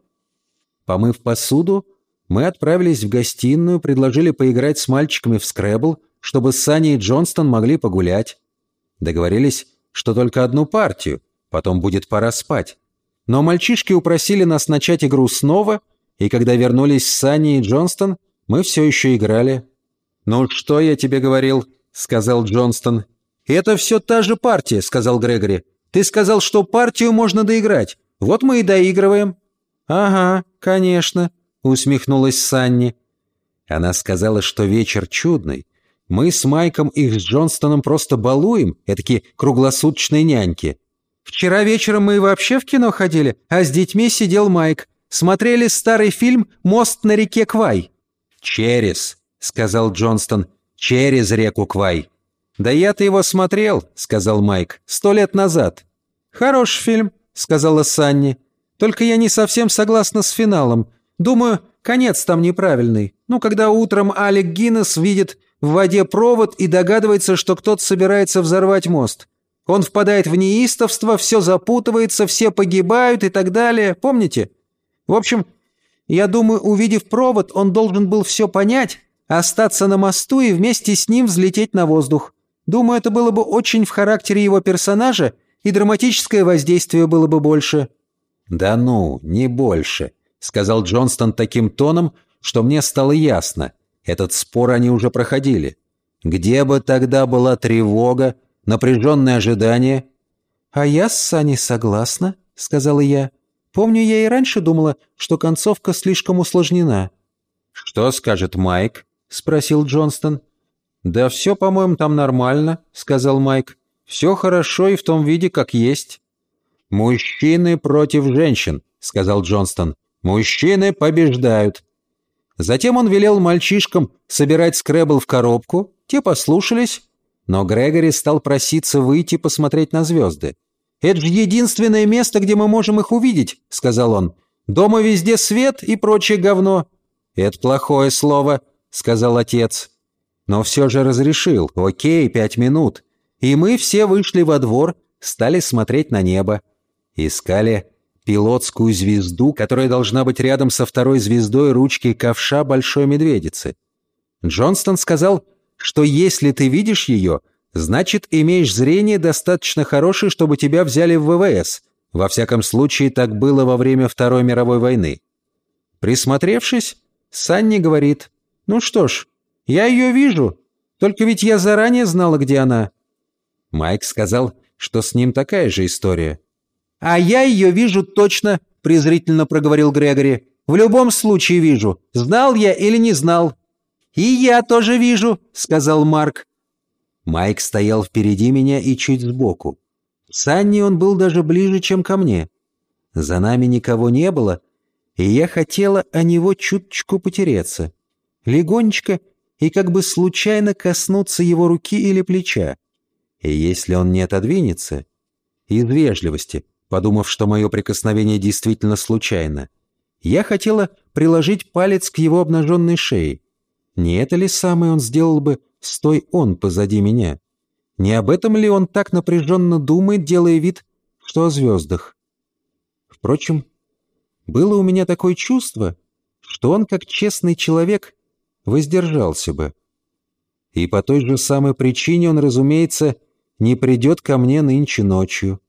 S1: Помыв посуду, мы отправились в гостиную, предложили поиграть с мальчиками в скребл, чтобы Санни и Джонстон могли погулять. Договорились, что только одну партию, потом будет пора спать. Но мальчишки упросили нас начать игру снова, и когда вернулись Санни и Джонстон, мы все еще играли. «Ну что я тебе говорил?» — сказал Джонстон. «Это все та же партия», — сказал Грегори. «Ты сказал, что партию можно доиграть. Вот мы и доигрываем». «Ага, конечно», — усмехнулась Санни. Она сказала, что вечер чудный. Мы с Майком их с Джонстоном просто балуем, этакие круглосуточные няньки. Вчера вечером мы вообще в кино ходили, а с детьми сидел Майк. Смотрели старый фильм «Мост на реке Квай». «Через», — сказал Джонстон, — «через реку Квай». «Да я-то его смотрел», — сказал Майк, — «сто лет назад». «Хороший фильм», — сказала Санни. Только я не совсем согласна с финалом. Думаю, конец там неправильный. Ну, когда утром Алек Гиннес видит в воде провод и догадывается, что кто-то собирается взорвать мост. Он впадает в неистовство, все запутывается, все погибают и так далее. Помните? В общем, я думаю, увидев провод, он должен был все понять, остаться на мосту и вместе с ним взлететь на воздух. Думаю, это было бы очень в характере его персонажа, и драматическое воздействие было бы больше. «Да ну, не больше», — сказал Джонстон таким тоном, что мне стало ясно. Этот спор они уже проходили. Где бы тогда была тревога, напряженное ожидание? «А я с Саней согласна», — сказала я. «Помню, я и раньше думала, что концовка слишком усложнена». «Что скажет Майк?» — спросил Джонстон. «Да все, по-моему, там нормально», — сказал Майк. «Все хорошо и в том виде, как есть». «Мужчины против женщин», — сказал Джонстон. «Мужчины побеждают». Затем он велел мальчишкам собирать скребл в коробку, те послушались, но Грегори стал проситься выйти посмотреть на звезды. «Это же единственное место, где мы можем их увидеть», — сказал он. «Дома везде свет и прочее говно». «Это плохое слово», — сказал отец. Но все же разрешил. «Окей, пять минут». И мы все вышли во двор, стали смотреть на небо. Искали пилотскую звезду, которая должна быть рядом со второй звездой ручки ковша Большой Медведицы. Джонстон сказал, что если ты видишь ее, значит, имеешь зрение достаточно хорошее, чтобы тебя взяли в ВВС. Во всяком случае, так было во время Второй мировой войны. Присмотревшись, Санни говорит, «Ну что ж, я ее вижу, только ведь я заранее знала, где она». Майк сказал, что с ним такая же история. «А я ее вижу точно», — презрительно проговорил Грегори. «В любом случае вижу, знал я или не знал». «И я тоже вижу», — сказал Марк. Майк стоял впереди меня и чуть сбоку. С Анни он был даже ближе, чем ко мне. За нами никого не было, и я хотела о него чуточку потереться. Легонечко и как бы случайно коснуться его руки или плеча. И если он не отодвинется, из вежливости, подумав, что мое прикосновение действительно случайно. Я хотела приложить палец к его обнаженной шее. Не это ли самое он сделал бы, стой он позади меня? Не об этом ли он так напряженно думает, делая вид, что о звездах? Впрочем, было у меня такое чувство, что он, как честный человек, воздержался бы. И по той же самой причине он, разумеется, не придет ко мне нынче ночью.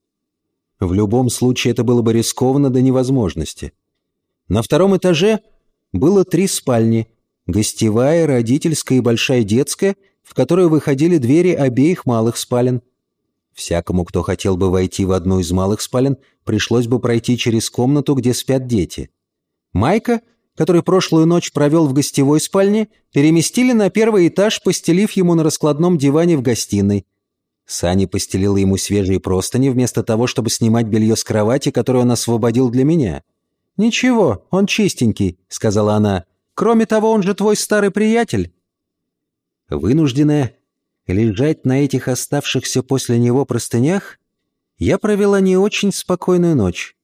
S1: В любом случае это было бы рискованно до невозможности. На втором этаже было три спальни, гостевая, родительская и большая детская, в которую выходили двери обеих малых спален. Всякому, кто хотел бы войти в одну из малых спален, пришлось бы пройти через комнату, где спят дети. Майка, который прошлую ночь провел в гостевой спальне, переместили на первый этаж, постелив ему на раскладном диване в гостиной. Сани постелила ему свежие простыни вместо того, чтобы снимать белье с кровати, которую он освободил для меня. «Ничего, он чистенький», — сказала она. «Кроме того, он же твой старый приятель». Вынужденная лежать на этих оставшихся после него простынях, я провела не очень спокойную ночь.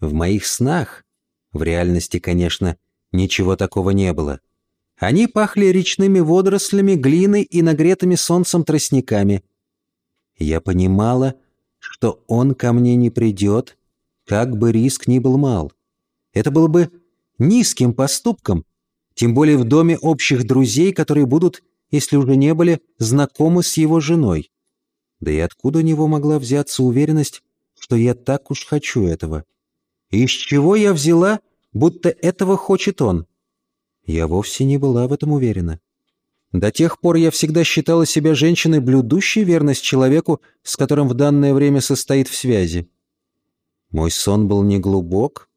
S1: В моих снах, в реальности, конечно, ничего такого не было. Они пахли речными водорослями, глиной и нагретыми солнцем тростниками — я понимала, что он ко мне не придет, как бы риск ни был мал. Это было бы низким поступком, тем более в доме общих друзей, которые будут, если уже не были, знакомы с его женой. Да и откуда у него могла взяться уверенность, что я так уж хочу этого? И из чего я взяла, будто этого хочет он? Я вовсе не была в этом уверена. До тех пор я всегда считала себя женщиной, блюдущей верность человеку, с которым в данное время состоит в связи. Мой сон был неглубок,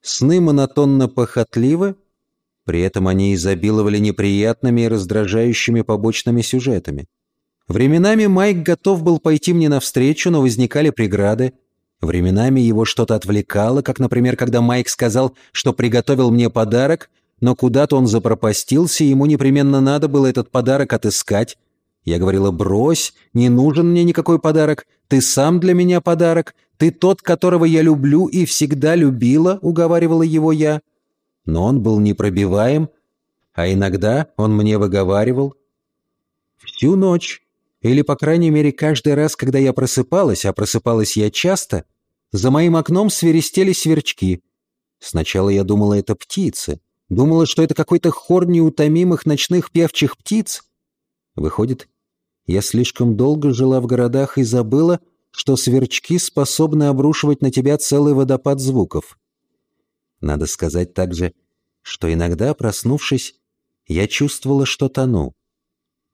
S1: сны монотонно-похотливы, при этом они изобиловали неприятными и раздражающими побочными сюжетами. Временами Майк готов был пойти мне навстречу, но возникали преграды. Временами его что-то отвлекало, как, например, когда Майк сказал, что приготовил мне подарок — но куда-то он запропастился, и ему непременно надо было этот подарок отыскать. Я говорила, брось, не нужен мне никакой подарок, ты сам для меня подарок, ты тот, которого я люблю и всегда любила, уговаривала его я. Но он был непробиваем, а иногда он мне выговаривал. Всю ночь, или, по крайней мере, каждый раз, когда я просыпалась, а просыпалась я часто, за моим окном свиристели сверчки. Сначала я думала, это птицы — Думала, что это какой-то хор неутомимых ночных певчих птиц. Выходит, я слишком долго жила в городах и забыла, что сверчки способны обрушивать на тебя целый водопад звуков. Надо сказать также, что иногда, проснувшись, я чувствовала, что тону.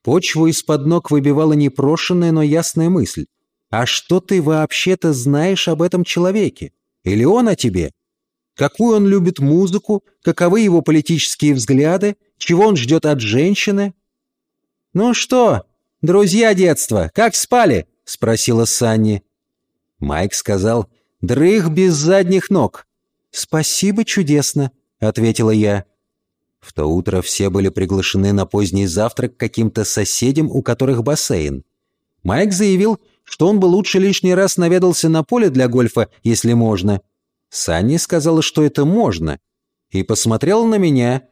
S1: Почву из-под ног выбивала непрошенная, но ясная мысль. «А что ты вообще-то знаешь об этом человеке? Или он о тебе?» какую он любит музыку, каковы его политические взгляды, чего он ждет от женщины. «Ну что, друзья детства, как спали?» — спросила Санни. Майк сказал, «Дрых без задних ног». «Спасибо, чудесно», — ответила я. В то утро все были приглашены на поздний завтрак к каким-то соседям, у которых бассейн. Майк заявил, что он бы лучше лишний раз наведался на поле для гольфа, если можно, Санни сказала, что это можно, и посмотрела на меня.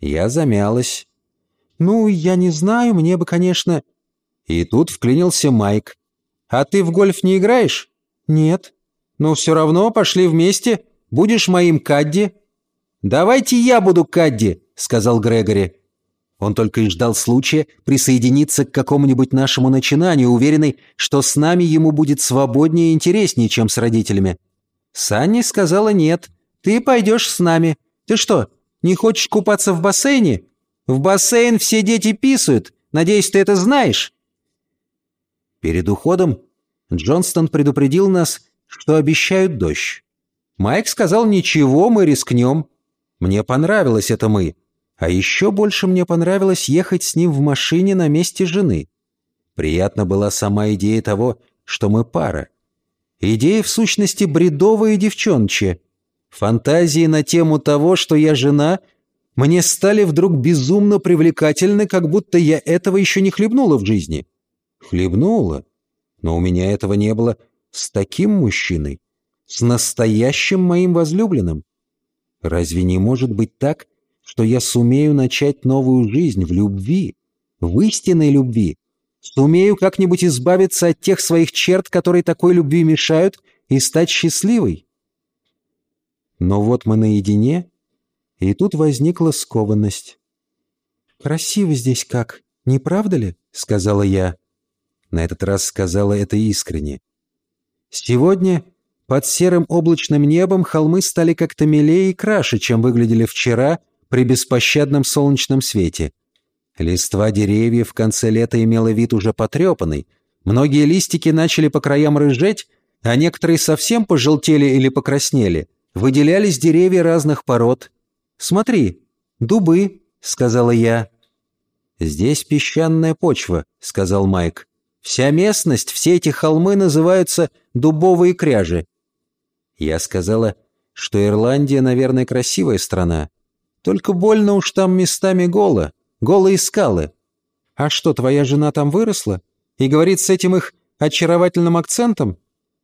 S1: Я замялась. «Ну, я не знаю, мне бы, конечно...» И тут вклинился Майк. «А ты в гольф не играешь?» «Нет». «Ну, все равно пошли вместе. Будешь моим Кадди». «Давайте я буду Кадди», — сказал Грегори. Он только и ждал случая присоединиться к какому-нибудь нашему начинанию, уверенный, что с нами ему будет свободнее и интереснее, чем с родителями. Санни сказала нет. Ты пойдешь с нами. Ты что, не хочешь купаться в бассейне? В бассейн все дети писают. Надеюсь, ты это знаешь?» Перед уходом Джонстон предупредил нас, что обещают дождь. Майк сказал «Ничего, мы рискнем». Мне понравилось это «мы». А еще больше мне понравилось ехать с ним в машине на месте жены. Приятна была сама идея того, что мы пара. Идея, в сущности, бредовая девчончья. Фантазии на тему того, что я жена, мне стали вдруг безумно привлекательны, как будто я этого еще не хлебнула в жизни. Хлебнула, но у меня этого не было с таким мужчиной, с настоящим моим возлюбленным. Разве не может быть так, что я сумею начать новую жизнь в любви, в истинной любви, Сумею как-нибудь избавиться от тех своих черт, которые такой любви мешают, и стать счастливой. Но вот мы наедине, и тут возникла скованность. «Красиво здесь как, не правда ли?» — сказала я. На этот раз сказала это искренне. Сегодня под серым облачным небом холмы стали как-то милее и краше, чем выглядели вчера при беспощадном солнечном свете. Листва деревьев в конце лета имела вид уже потрепанный. Многие листики начали по краям рыжеть, а некоторые совсем пожелтели или покраснели. Выделялись деревья разных пород. «Смотри, дубы», — сказала я. «Здесь песчаная почва», — сказал Майк. «Вся местность, все эти холмы называются дубовые кряжи». Я сказала, что Ирландия, наверное, красивая страна. Только больно уж там местами голо, голые скалы. А что, твоя жена там выросла? И говорит с этим их очаровательным акцентом?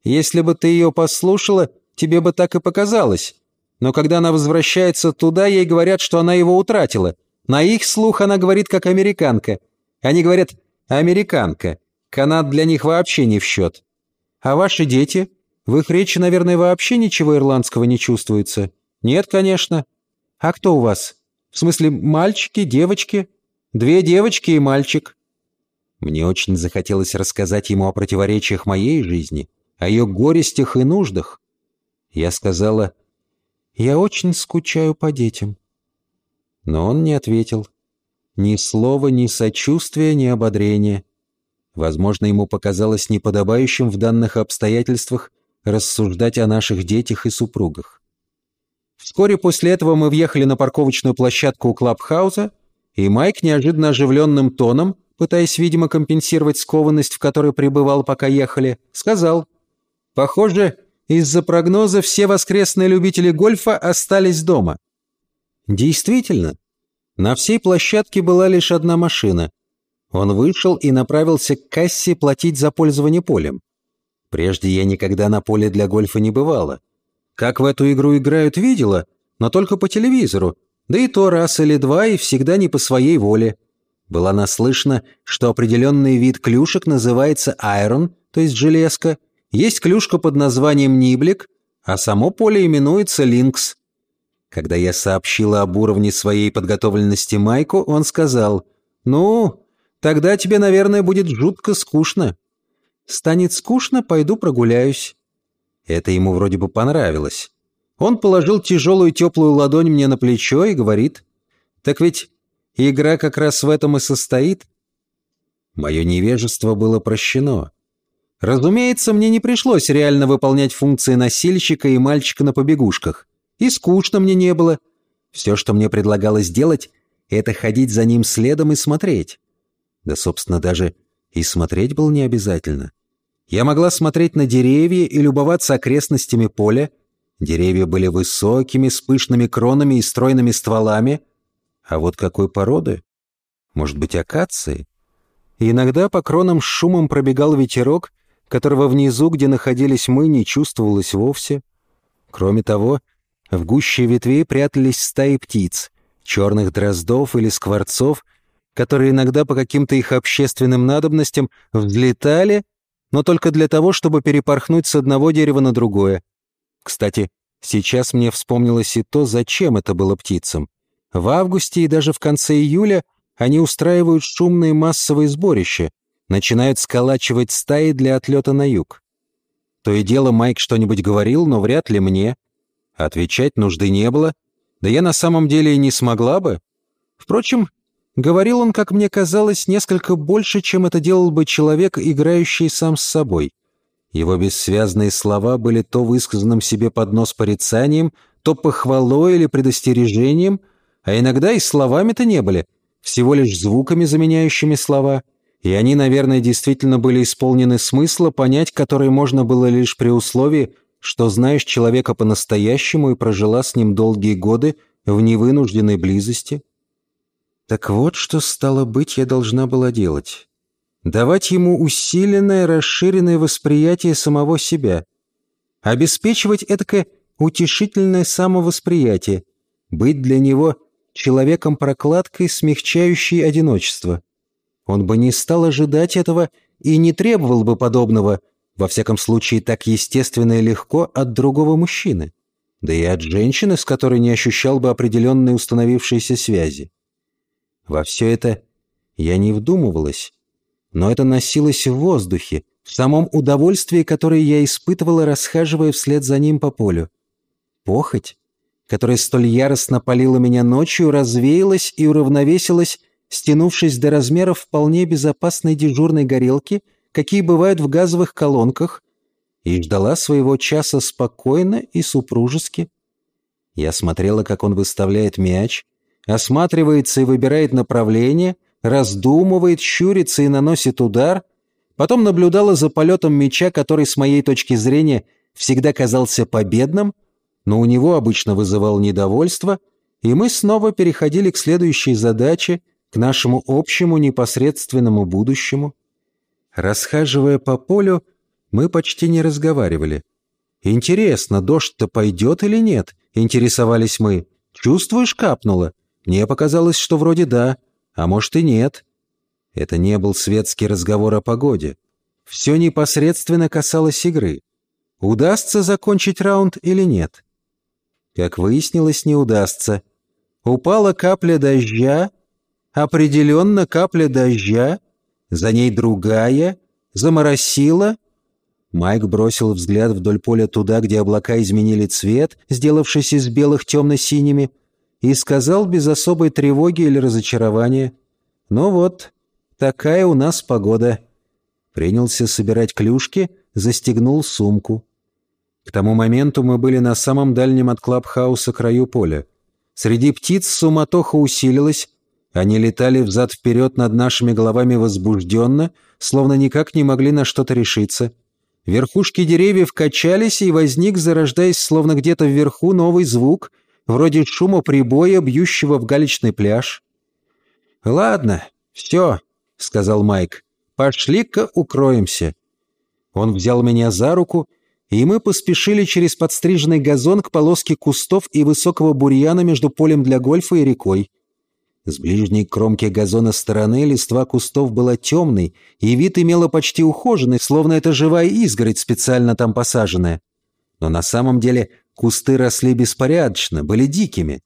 S1: Если бы ты ее послушала, тебе бы так и показалось. Но когда она возвращается туда, ей говорят, что она его утратила. На их слух она говорит как американка. Они говорят «американка». Канад для них вообще не в счет. А ваши дети? В их речи, наверное, вообще ничего ирландского не чувствуется. Нет, конечно. А кто у вас? В смысле, мальчики, девочки? Две девочки и мальчик. Мне очень захотелось рассказать ему о противоречиях моей жизни, о ее горестях и нуждах. Я сказала, «Я очень скучаю по детям». Но он не ответил. Ни слова, ни сочувствия, ни ободрения. Возможно, ему показалось неподобающим в данных обстоятельствах рассуждать о наших детях и супругах. Вскоре после этого мы въехали на парковочную площадку у Клабхауза, и Майк неожиданно оживленным тоном, пытаясь, видимо, компенсировать скованность, в которой пребывал, пока ехали, сказал, «Похоже, из-за прогноза все воскресные любители гольфа остались дома». Действительно, на всей площадке была лишь одна машина. Он вышел и направился к кассе платить за пользование полем. Прежде я никогда на поле для гольфа не бывала. Как в эту игру играют, видела, но только по телевизору, да и то раз или два, и всегда не по своей воле. Была наслышана, что определенный вид клюшек называется айрон, то есть железка, есть клюшка под названием ниблик, а само поле именуется линкс. Когда я сообщила об уровне своей подготовленности Майку, он сказал, «Ну, тогда тебе, наверное, будет жутко скучно». Станет скучно, пойду прогуляюсь». Это ему вроде бы понравилось. Он положил тяжелую теплую ладонь мне на плечо и говорит, «Так ведь игра как раз в этом и состоит». Мое невежество было прощено. Разумеется, мне не пришлось реально выполнять функции носильщика и мальчика на побегушках. И скучно мне не было. Все, что мне предлагалось делать, это ходить за ним следом и смотреть. Да, собственно, даже и смотреть было не обязательно. Я могла смотреть на деревья и любоваться окрестностями поля. Деревья были высокими, с пышными кронами и стройными стволами. А вот какой породы? Может быть, акации? И иногда по кронам с шумом пробегал ветерок, которого внизу, где находились мы, не чувствовалось вовсе. Кроме того, в гуще ветвей прятались стаи птиц, черных дроздов или скворцов, которые иногда по каким-то их общественным надобностям взлетали, но только для того, чтобы перепорхнуть с одного дерева на другое. Кстати, сейчас мне вспомнилось и то, зачем это было птицам. В августе и даже в конце июля они устраивают шумные массовые сборища, начинают сколачивать стаи для отлета на юг. То и дело Майк что-нибудь говорил, но вряд ли мне. Отвечать нужды не было, да я на самом деле и не смогла бы. Впрочем, Говорил он, как мне казалось, несколько больше, чем это делал бы человек, играющий сам с собой. Его бессвязные слова были то высказанным себе под нос порицанием, то похвалой или предостережением, а иногда и словами-то не были, всего лишь звуками, заменяющими слова. И они, наверное, действительно были исполнены смысла, понять который можно было лишь при условии, что знаешь человека по-настоящему и прожила с ним долгие годы в невынужденной близости. Так вот, что стало быть, я должна была делать. Давать ему усиленное, расширенное восприятие самого себя. Обеспечивать этакое утешительное самовосприятие. Быть для него человеком-прокладкой, смягчающей одиночество. Он бы не стал ожидать этого и не требовал бы подобного, во всяком случае так естественно и легко, от другого мужчины. Да и от женщины, с которой не ощущал бы определенной установившейся связи. Во все это я не вдумывалась, но это носилось в воздухе, в самом удовольствии, которое я испытывала, расхаживая вслед за ним по полю. Похоть, которая столь яростно палила меня ночью, развеялась и уравновесилась, стянувшись до размеров вполне безопасной дежурной горелки, какие бывают в газовых колонках, и ждала своего часа спокойно и супружески. Я смотрела, как он выставляет мяч, осматривается и выбирает направление, раздумывает, щурится и наносит удар, потом наблюдала за полетом мяча, который, с моей точки зрения, всегда казался победным, но у него обычно вызывал недовольство, и мы снова переходили к следующей задаче, к нашему общему непосредственному будущему. Расхаживая по полю, мы почти не разговаривали. «Интересно, дождь-то пойдет или нет?» — интересовались мы. «Чувствуешь, капнуло?» Мне показалось, что вроде да, а может и нет. Это не был светский разговор о погоде. Все непосредственно касалось игры. Удастся закончить раунд или нет? Как выяснилось, не удастся. Упала капля дождя, определенно капля дождя, за ней другая, заморосила. Майк бросил взгляд вдоль поля туда, где облака изменили цвет, сделавшись из белых темно-синими, и сказал без особой тревоги или разочарования, «Ну вот, такая у нас погода». Принялся собирать клюшки, застегнул сумку. К тому моменту мы были на самом дальнем от клабхауса краю поля. Среди птиц суматоха усилилась, они летали взад-вперед над нашими головами возбужденно, словно никак не могли на что-то решиться. Верхушки деревьев качались, и возник, зарождаясь словно где-то вверху, новый звук — вроде шума прибоя, бьющего в галечный пляж. «Ладно, все», — сказал Майк, — «пошли-ка укроемся». Он взял меня за руку, и мы поспешили через подстриженный газон к полоске кустов и высокого бурьяна между полем для гольфа и рекой. С ближней кромки газона стороны листва кустов была темной, и вид имела почти ухоженный, словно это живая изгородь, специально там посаженная. Но на самом деле Кусты росли беспорядочно, были дикими.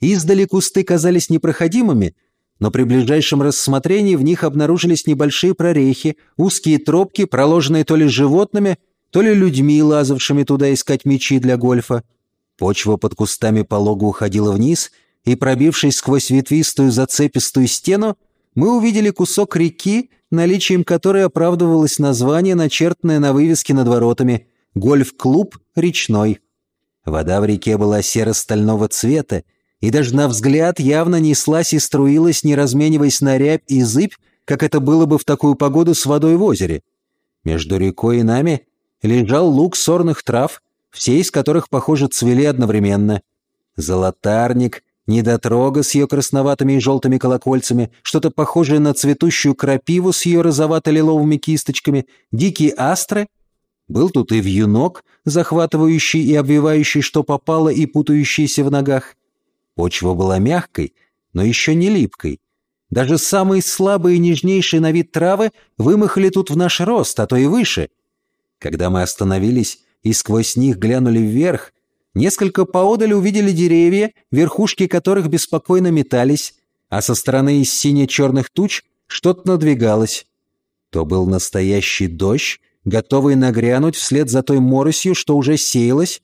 S1: Издали кусты казались непроходимыми, но при ближайшем рассмотрении в них обнаружились небольшие прорехи, узкие тропки, проложенные то ли животными, то ли людьми, лазавшими туда искать мечи для гольфа. Почва под кустами полого уходила вниз, и, пробившись сквозь ветвистую зацепистую стену, мы увидели кусок реки, наличием которой оправдывалось название, начертанное на вывеске над воротами «Гольф-клуб речной». Вода в реке была серо-стального цвета, и даже на взгляд явно неслась и струилась, не размениваясь на рябь и зыбь, как это было бы в такую погоду с водой в озере. Между рекой и нами лежал луг сорных трав, все из которых, похоже, цвели одновременно. Золотарник, недотрога с ее красноватыми и желтыми колокольцами, что-то похожее на цветущую крапиву с ее розовато-лиловыми кисточками, дикие астры — был тут и вьюнок, захватывающий и обвивающий что попало и путающийся в ногах. Почва была мягкой, но еще не липкой. Даже самые слабые и нежнейшие на вид травы вымахали тут в наш рост, а то и выше. Когда мы остановились и сквозь них глянули вверх, несколько поодаль увидели деревья, верхушки которых беспокойно метались, а со стороны из сине-черных туч что-то надвигалось. То был настоящий дождь, готовые нагрянуть вслед за той моросью, что уже сеялась.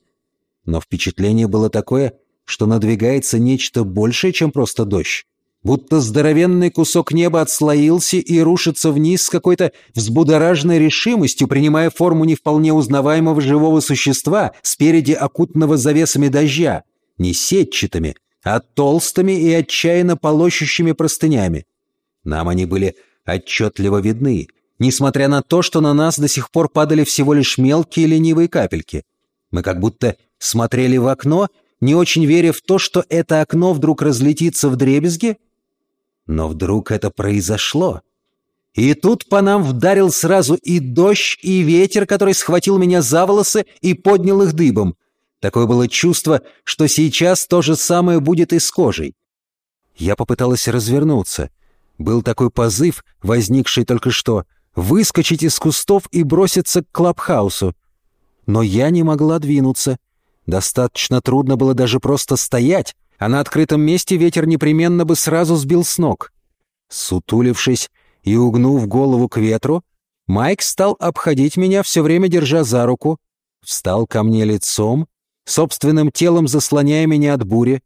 S1: Но впечатление было такое, что надвигается нечто большее, чем просто дождь. Будто здоровенный кусок неба отслоился и рушится вниз с какой-то взбудораженной решимостью, принимая форму не вполне узнаваемого живого существа спереди окутанного завесами дождя, не сетчатыми, а толстыми и отчаянно полощущими простынями. Нам они были отчетливо видны — несмотря на то, что на нас до сих пор падали всего лишь мелкие ленивые капельки. Мы как будто смотрели в окно, не очень веря в то, что это окно вдруг разлетится в дребезги. Но вдруг это произошло. И тут по нам вдарил сразу и дождь, и ветер, который схватил меня за волосы и поднял их дыбом. Такое было чувство, что сейчас то же самое будет и с кожей. Я попыталась развернуться — Был такой позыв, возникший только что, выскочить из кустов и броситься к клабхаусу. Но я не могла двинуться. Достаточно трудно было даже просто стоять, а на открытом месте ветер непременно бы сразу сбил с ног. Сутулившись и угнув голову к ветру, Майк стал обходить меня, все время держа за руку, встал ко мне лицом, собственным телом заслоняя меня от бури.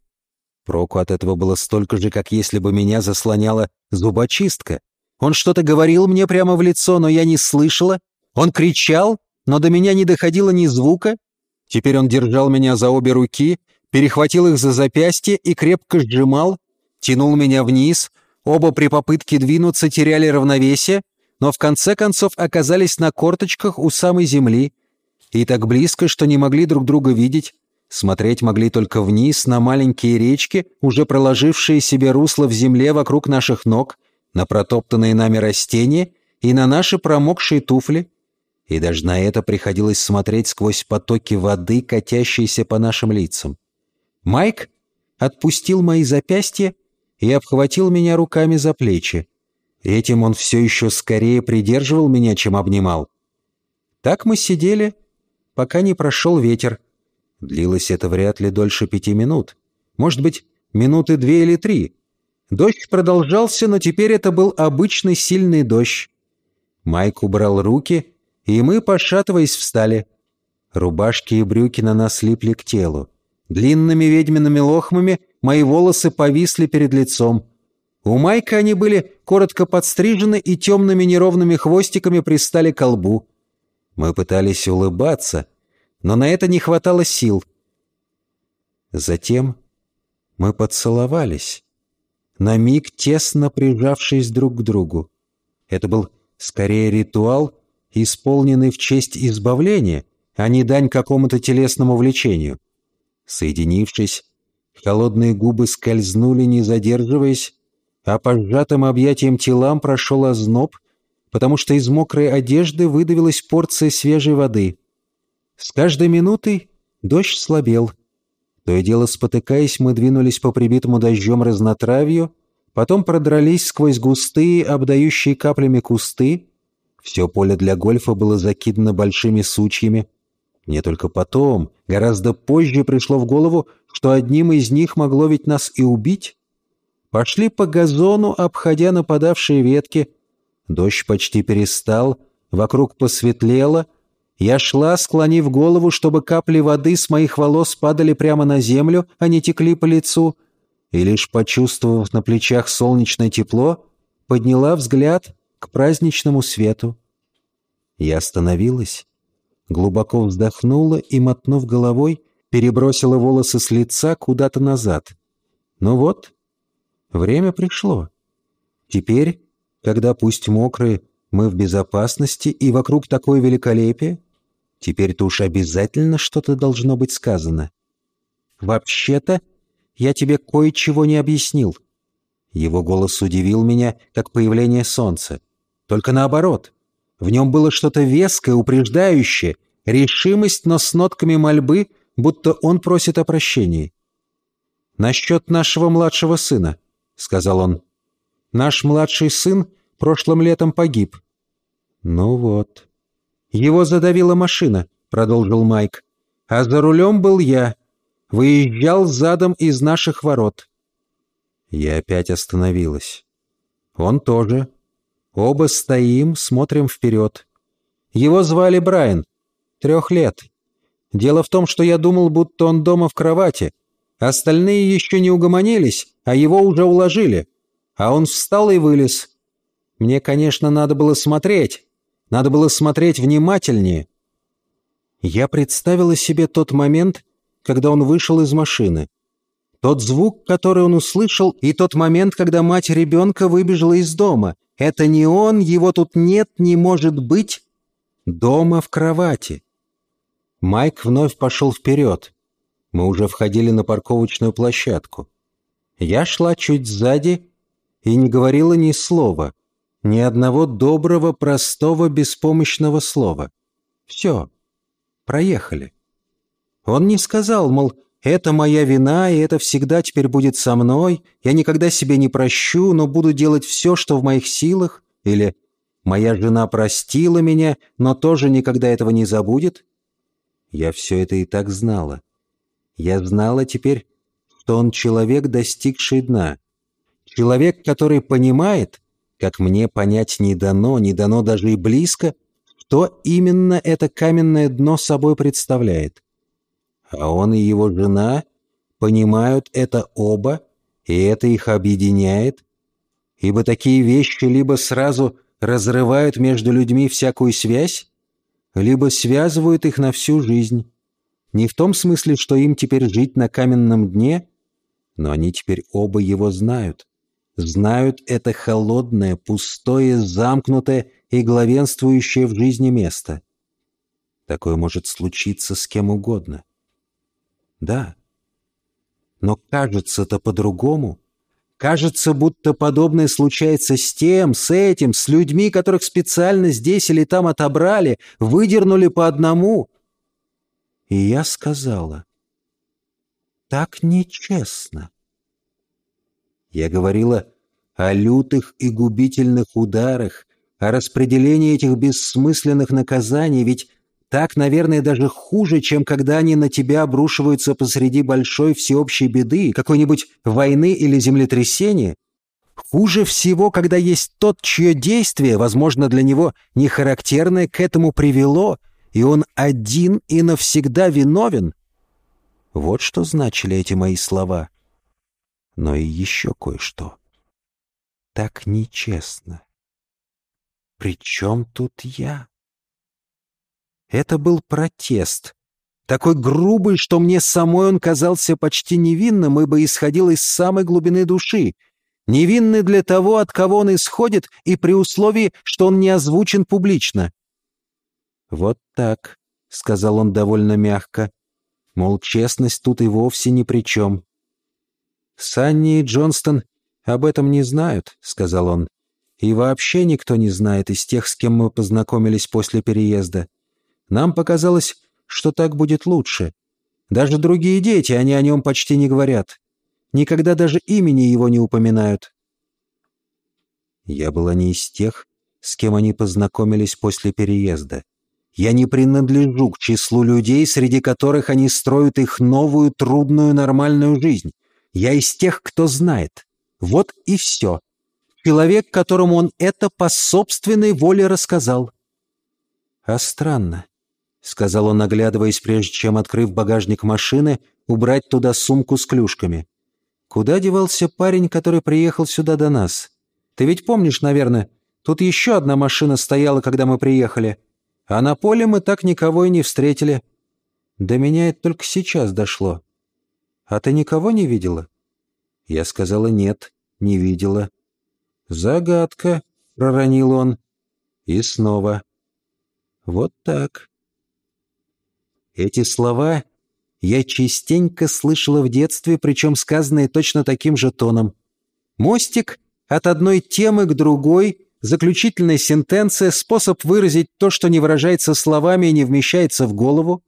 S1: Проку от этого было столько же, как если бы меня заслоняла зубочистка. Он что-то говорил мне прямо в лицо, но я не слышала. Он кричал, но до меня не доходило ни звука. Теперь он держал меня за обе руки, перехватил их за запястье и крепко сжимал, тянул меня вниз. Оба при попытке двинуться теряли равновесие, но в конце концов оказались на корточках у самой земли и так близко, что не могли друг друга видеть. Смотреть могли только вниз на маленькие речки, уже проложившие себе русло в земле вокруг наших ног, на протоптанные нами растения и на наши промокшие туфли. И даже на это приходилось смотреть сквозь потоки воды, катящиеся по нашим лицам. Майк отпустил мои запястья и обхватил меня руками за плечи. Этим он все еще скорее придерживал меня, чем обнимал. Так мы сидели, пока не прошел ветер. Длилось это вряд ли дольше пяти минут. Может быть, минуты две или три. Дождь продолжался, но теперь это был обычный сильный дождь. Майк убрал руки, и мы, пошатываясь, встали. Рубашки и брюки на нас липли к телу. Длинными ведьмиными лохмами мои волосы повисли перед лицом. У Майка они были коротко подстрижены и темными неровными хвостиками пристали к лбу. Мы пытались улыбаться, но на это не хватало сил. Затем мы поцеловались, на миг тесно прижавшись друг к другу. Это был скорее ритуал, исполненный в честь избавления, а не дань какому-то телесному влечению. Соединившись, холодные губы скользнули, не задерживаясь, а по сжатым объятиям телам прошел озноб, потому что из мокрой одежды выдавилась порция свежей воды. С каждой минутой дождь слабел. То и дело спотыкаясь, мы двинулись по прибитому дождем разнотравью, потом продрались сквозь густые, обдающие каплями кусты. Все поле для гольфа было закидано большими сучьями. Мне только потом, гораздо позже, пришло в голову, что одним из них могло ведь нас и убить. Пошли по газону, обходя нападавшие ветки. Дождь почти перестал, вокруг посветлело. Я шла, склонив голову, чтобы капли воды с моих волос падали прямо на землю, а не текли по лицу. И лишь почувствовав на плечах солнечное тепло, подняла взгляд к праздничному свету. Я остановилась, глубоко вздохнула и, мотнув головой, перебросила волосы с лица куда-то назад. Ну вот, Время пришло. Теперь, когда пусть мокрые, мы в безопасности и вокруг такое великолепие, теперь-то уж обязательно что-то должно быть сказано. Вообще-то, я тебе кое-чего не объяснил. Его голос удивил меня, как появление солнца. Только наоборот. В нем было что-то веское, упреждающее, решимость, но с нотками мольбы, будто он просит о прощении. Насчет нашего младшего сына. — сказал он. «Наш младший сын прошлым летом погиб». «Ну вот». «Его задавила машина», — продолжил Майк. «А за рулем был я. Выезжал задом из наших ворот». Я опять остановилась. Он тоже. Оба стоим, смотрим вперед. Его звали Брайан. Трех лет. Дело в том, что я думал, будто он дома в кровати, Остальные еще не угомонились, а его уже уложили. А он встал и вылез. Мне, конечно, надо было смотреть. Надо было смотреть внимательнее. Я представила себе тот момент, когда он вышел из машины. Тот звук, который он услышал, и тот момент, когда мать ребенка выбежала из дома. Это не он, его тут нет, не может быть. Дома в кровати. Майк вновь пошел вперед. Мы уже входили на парковочную площадку. Я шла чуть сзади и не говорила ни слова, ни одного доброго, простого, беспомощного слова. Все, проехали. Он не сказал, мол, «Это моя вина, и это всегда теперь будет со мной. Я никогда себе не прощу, но буду делать все, что в моих силах». Или «Моя жена простила меня, но тоже никогда этого не забудет». Я все это и так знала. Я знала теперь, что он человек, достигший дна. Человек, который понимает, как мне понять не дано, не дано даже и близко, что именно это каменное дно собой представляет. А он и его жена понимают это оба, и это их объединяет, ибо такие вещи либо сразу разрывают между людьми всякую связь, либо связывают их на всю жизнь. Не в том смысле, что им теперь жить на каменном дне, но они теперь оба его знают. Знают это холодное, пустое, замкнутое и главенствующее в жизни место. Такое может случиться с кем угодно. Да. Но кажется-то по-другому. Кажется, будто подобное случается с тем, с этим, с людьми, которых специально здесь или там отобрали, выдернули по одному. И я сказала, так нечестно. Я говорила о лютых и губительных ударах, о распределении этих бессмысленных наказаний, ведь так, наверное, даже хуже, чем когда они на тебя обрушиваются посреди большой всеобщей беды, какой-нибудь войны или землетрясения. Хуже всего, когда есть тот, чье действие, возможно, для него не характерное, к этому привело, и он один и навсегда виновен. Вот что значили эти мои слова. Но и еще кое-что. Так нечестно. При чем тут я? Это был протест. Такой грубый, что мне самой он казался почти невинным, ибо исходил из самой глубины души. Невинный для того, от кого он исходит, и при условии, что он не озвучен публично. «Вот так», — сказал он довольно мягко. Мол, честность тут и вовсе ни при чем. «Санни и Джонстон об этом не знают», — сказал он. «И вообще никто не знает из тех, с кем мы познакомились после переезда. Нам показалось, что так будет лучше. Даже другие дети, они о нем почти не говорят. Никогда даже имени его не упоминают». Я была не из тех, с кем они познакомились после переезда. Я не принадлежу к числу людей, среди которых они строят их новую, трудную, нормальную жизнь. Я из тех, кто знает. Вот и все. Человек, которому он это по собственной воле рассказал. А странно, — сказал он, оглядываясь, прежде чем, открыв багажник машины, убрать туда сумку с клюшками. Куда девался парень, который приехал сюда до нас? Ты ведь помнишь, наверное, тут еще одна машина стояла, когда мы приехали. А на поле мы так никого и не встретили. До меня это только сейчас дошло. «А ты никого не видела?» Я сказала «нет, не видела». «Загадка», — проронил он. И снова. «Вот так». Эти слова я частенько слышала в детстве, причем сказанные точно таким же тоном. Мостик от одной темы к другой, заключительная сентенция, способ выразить то, что не выражается словами и не вмещается в голову.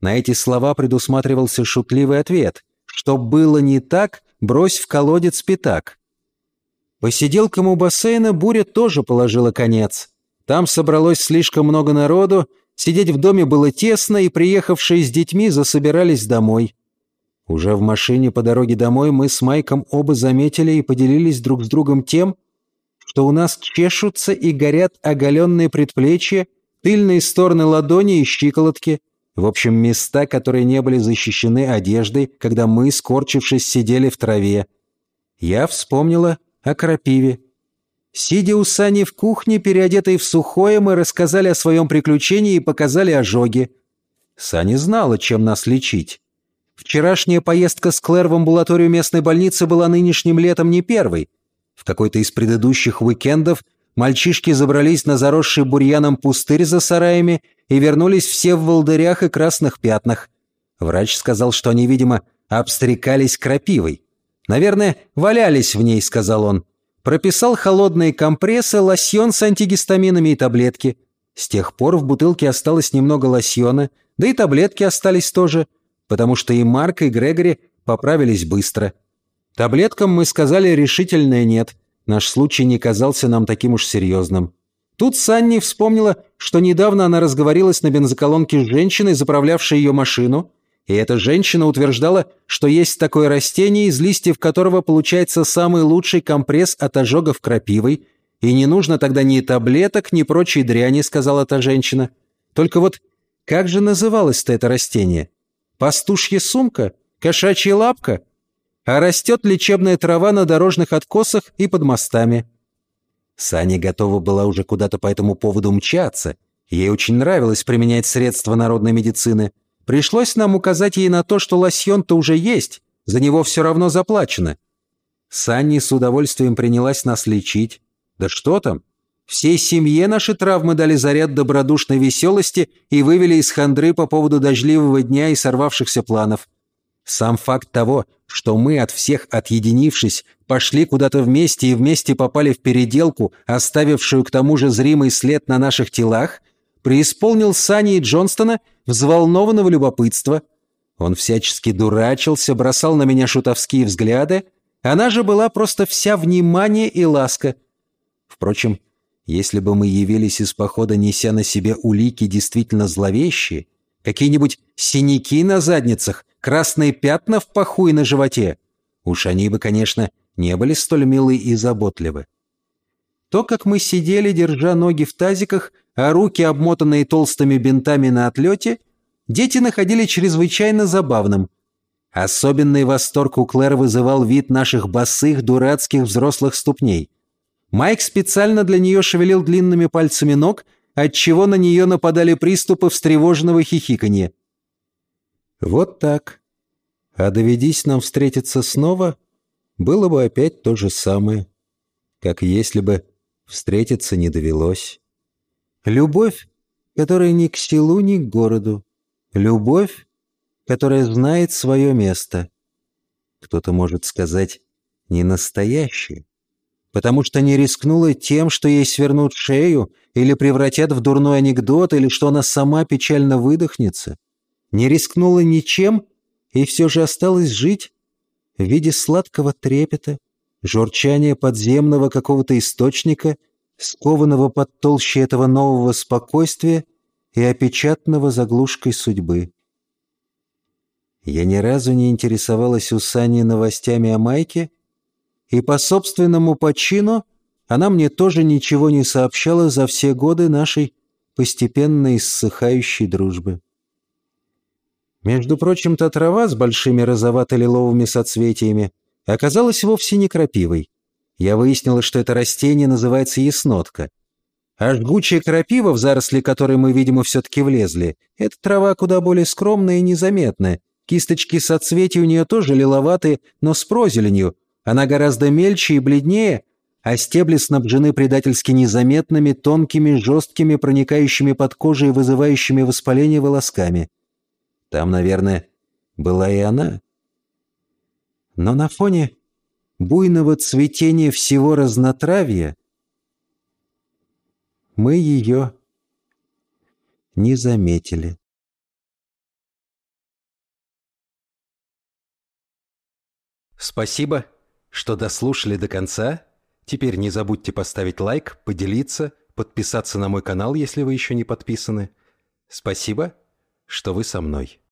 S1: На эти слова предусматривался шутливый ответ. Что было не так, брось в колодец пятак. Посиделкам у бассейна буря тоже положила конец. Там собралось слишком много народу, сидеть в доме было тесно, и приехавшие с детьми засобирались домой. Уже в машине по дороге домой мы с Майком оба заметили и поделились друг с другом тем, что у нас чешутся и горят оголенные предплечья, тыльные стороны ладони и щиколотки — в общем, места, которые не были защищены одеждой, когда мы, скорчившись, сидели в траве. Я вспомнила о крапиве. Сидя у Сани в кухне, переодетой в сухое, мы рассказали о своем приключении и показали ожоги. Саня знала, чем нас лечить. Вчерашняя поездка с Клэр в амбулаторию местной больницы была нынешним летом не первой. В какой-то из предыдущих уикендов мальчишки забрались на заросший бурьяном пустырь за сараями и вернулись все в волдырях и красных пятнах. Врач сказал, что они, видимо, обстрекались крапивой. «Наверное, валялись в ней», — сказал он. Прописал холодные компрессы, лосьон с антигистаминами и таблетки. С тех пор в бутылке осталось немного лосьона, да и таблетки остались тоже. потому что и Марк, и Грегори поправились быстро. Таблеткам мы сказали решительное «нет». Наш случай не казался нам таким уж серьезным. Тут Санни вспомнила, что недавно она разговорилась на бензоколонке с женщиной, заправлявшей ее машину, и эта женщина утверждала, что есть такое растение, из листьев которого получается самый лучший компресс от ожогов крапивой, и не нужно тогда ни таблеток, ни прочей дряни, сказала та женщина. Только вот как же называлось-то это растение? Пастушья сумка? Кошачья лапка? А растет лечебная трава на дорожных откосах и под мостами. Саня готова была уже куда-то по этому поводу мчаться. Ей очень нравилось применять средства народной медицины. Пришлось нам указать ей на то, что лосьон-то уже есть, за него все равно заплачено. Санни с удовольствием принялась нас лечить. Да что там? Всей семье наши травмы дали заряд добродушной веселости и вывели из хандры по поводу дождливого дня и сорвавшихся планов. Сам факт того, что мы от всех отъединившись, пошли куда-то вместе и вместе попали в переделку, оставившую к тому же зримый след на наших телах, преисполнил Сани и Джонстона взволнованного любопытства. Он всячески дурачился, бросал на меня шутовские взгляды, она же была просто вся внимание и ласка. Впрочем, если бы мы явились из похода, неся на себе улики действительно зловещие, какие-нибудь синяки на задницах, красные пятна в паху и на животе, уж они бы, конечно, не были столь милы и заботливы. То, как мы сидели, держа ноги в тазиках, а руки, обмотанные толстыми бинтами на отлете, дети находили чрезвычайно забавным. Особенный восторг у Клэр вызывал вид наших босых, дурацких взрослых ступней. Майк специально для нее шевелил длинными пальцами ног, отчего на нее нападали приступы встревоженного хихиканья. Вот так. А доведись нам встретиться снова, было бы опять то же самое, как если бы встретиться не довелось. Любовь, которая ни к селу, ни к городу. Любовь, которая знает свое место. Кто-то может сказать «не настоящая» потому что не рискнула тем, что ей свернут шею или превратят в дурной анекдот, или что она сама печально выдохнется. Не рискнула ничем и все же осталась жить в виде сладкого трепета, журчания подземного какого-то источника, скованного под толще этого нового спокойствия и опечатанного заглушкой судьбы. Я ни разу не интересовалась у Сани новостями о Майке, и по собственному почину она мне тоже ничего не сообщала за все годы нашей постепенно иссыхающей дружбы. Между прочим, та трава с большими розовато-лиловыми соцветиями оказалась вовсе не крапивой. Я выяснила, что это растение называется яснотка. А жгучая крапива, в заросли которой мы, видимо, все-таки влезли, это трава куда более скромная и незаметная. Кисточки соцветий у нее тоже лиловатые, но с прозеленью, она гораздо мельче и бледнее, а стебли снабжены предательски незаметными, тонкими, жесткими, проникающими под кожу и вызывающими воспаление волосками. Там, наверное, была и она. Но на фоне буйного цветения всего разнотравья мы ее не заметили. Спасибо что дослушали до конца. Теперь не забудьте поставить лайк, поделиться, подписаться на мой канал, если вы еще не подписаны. Спасибо, что вы со мной.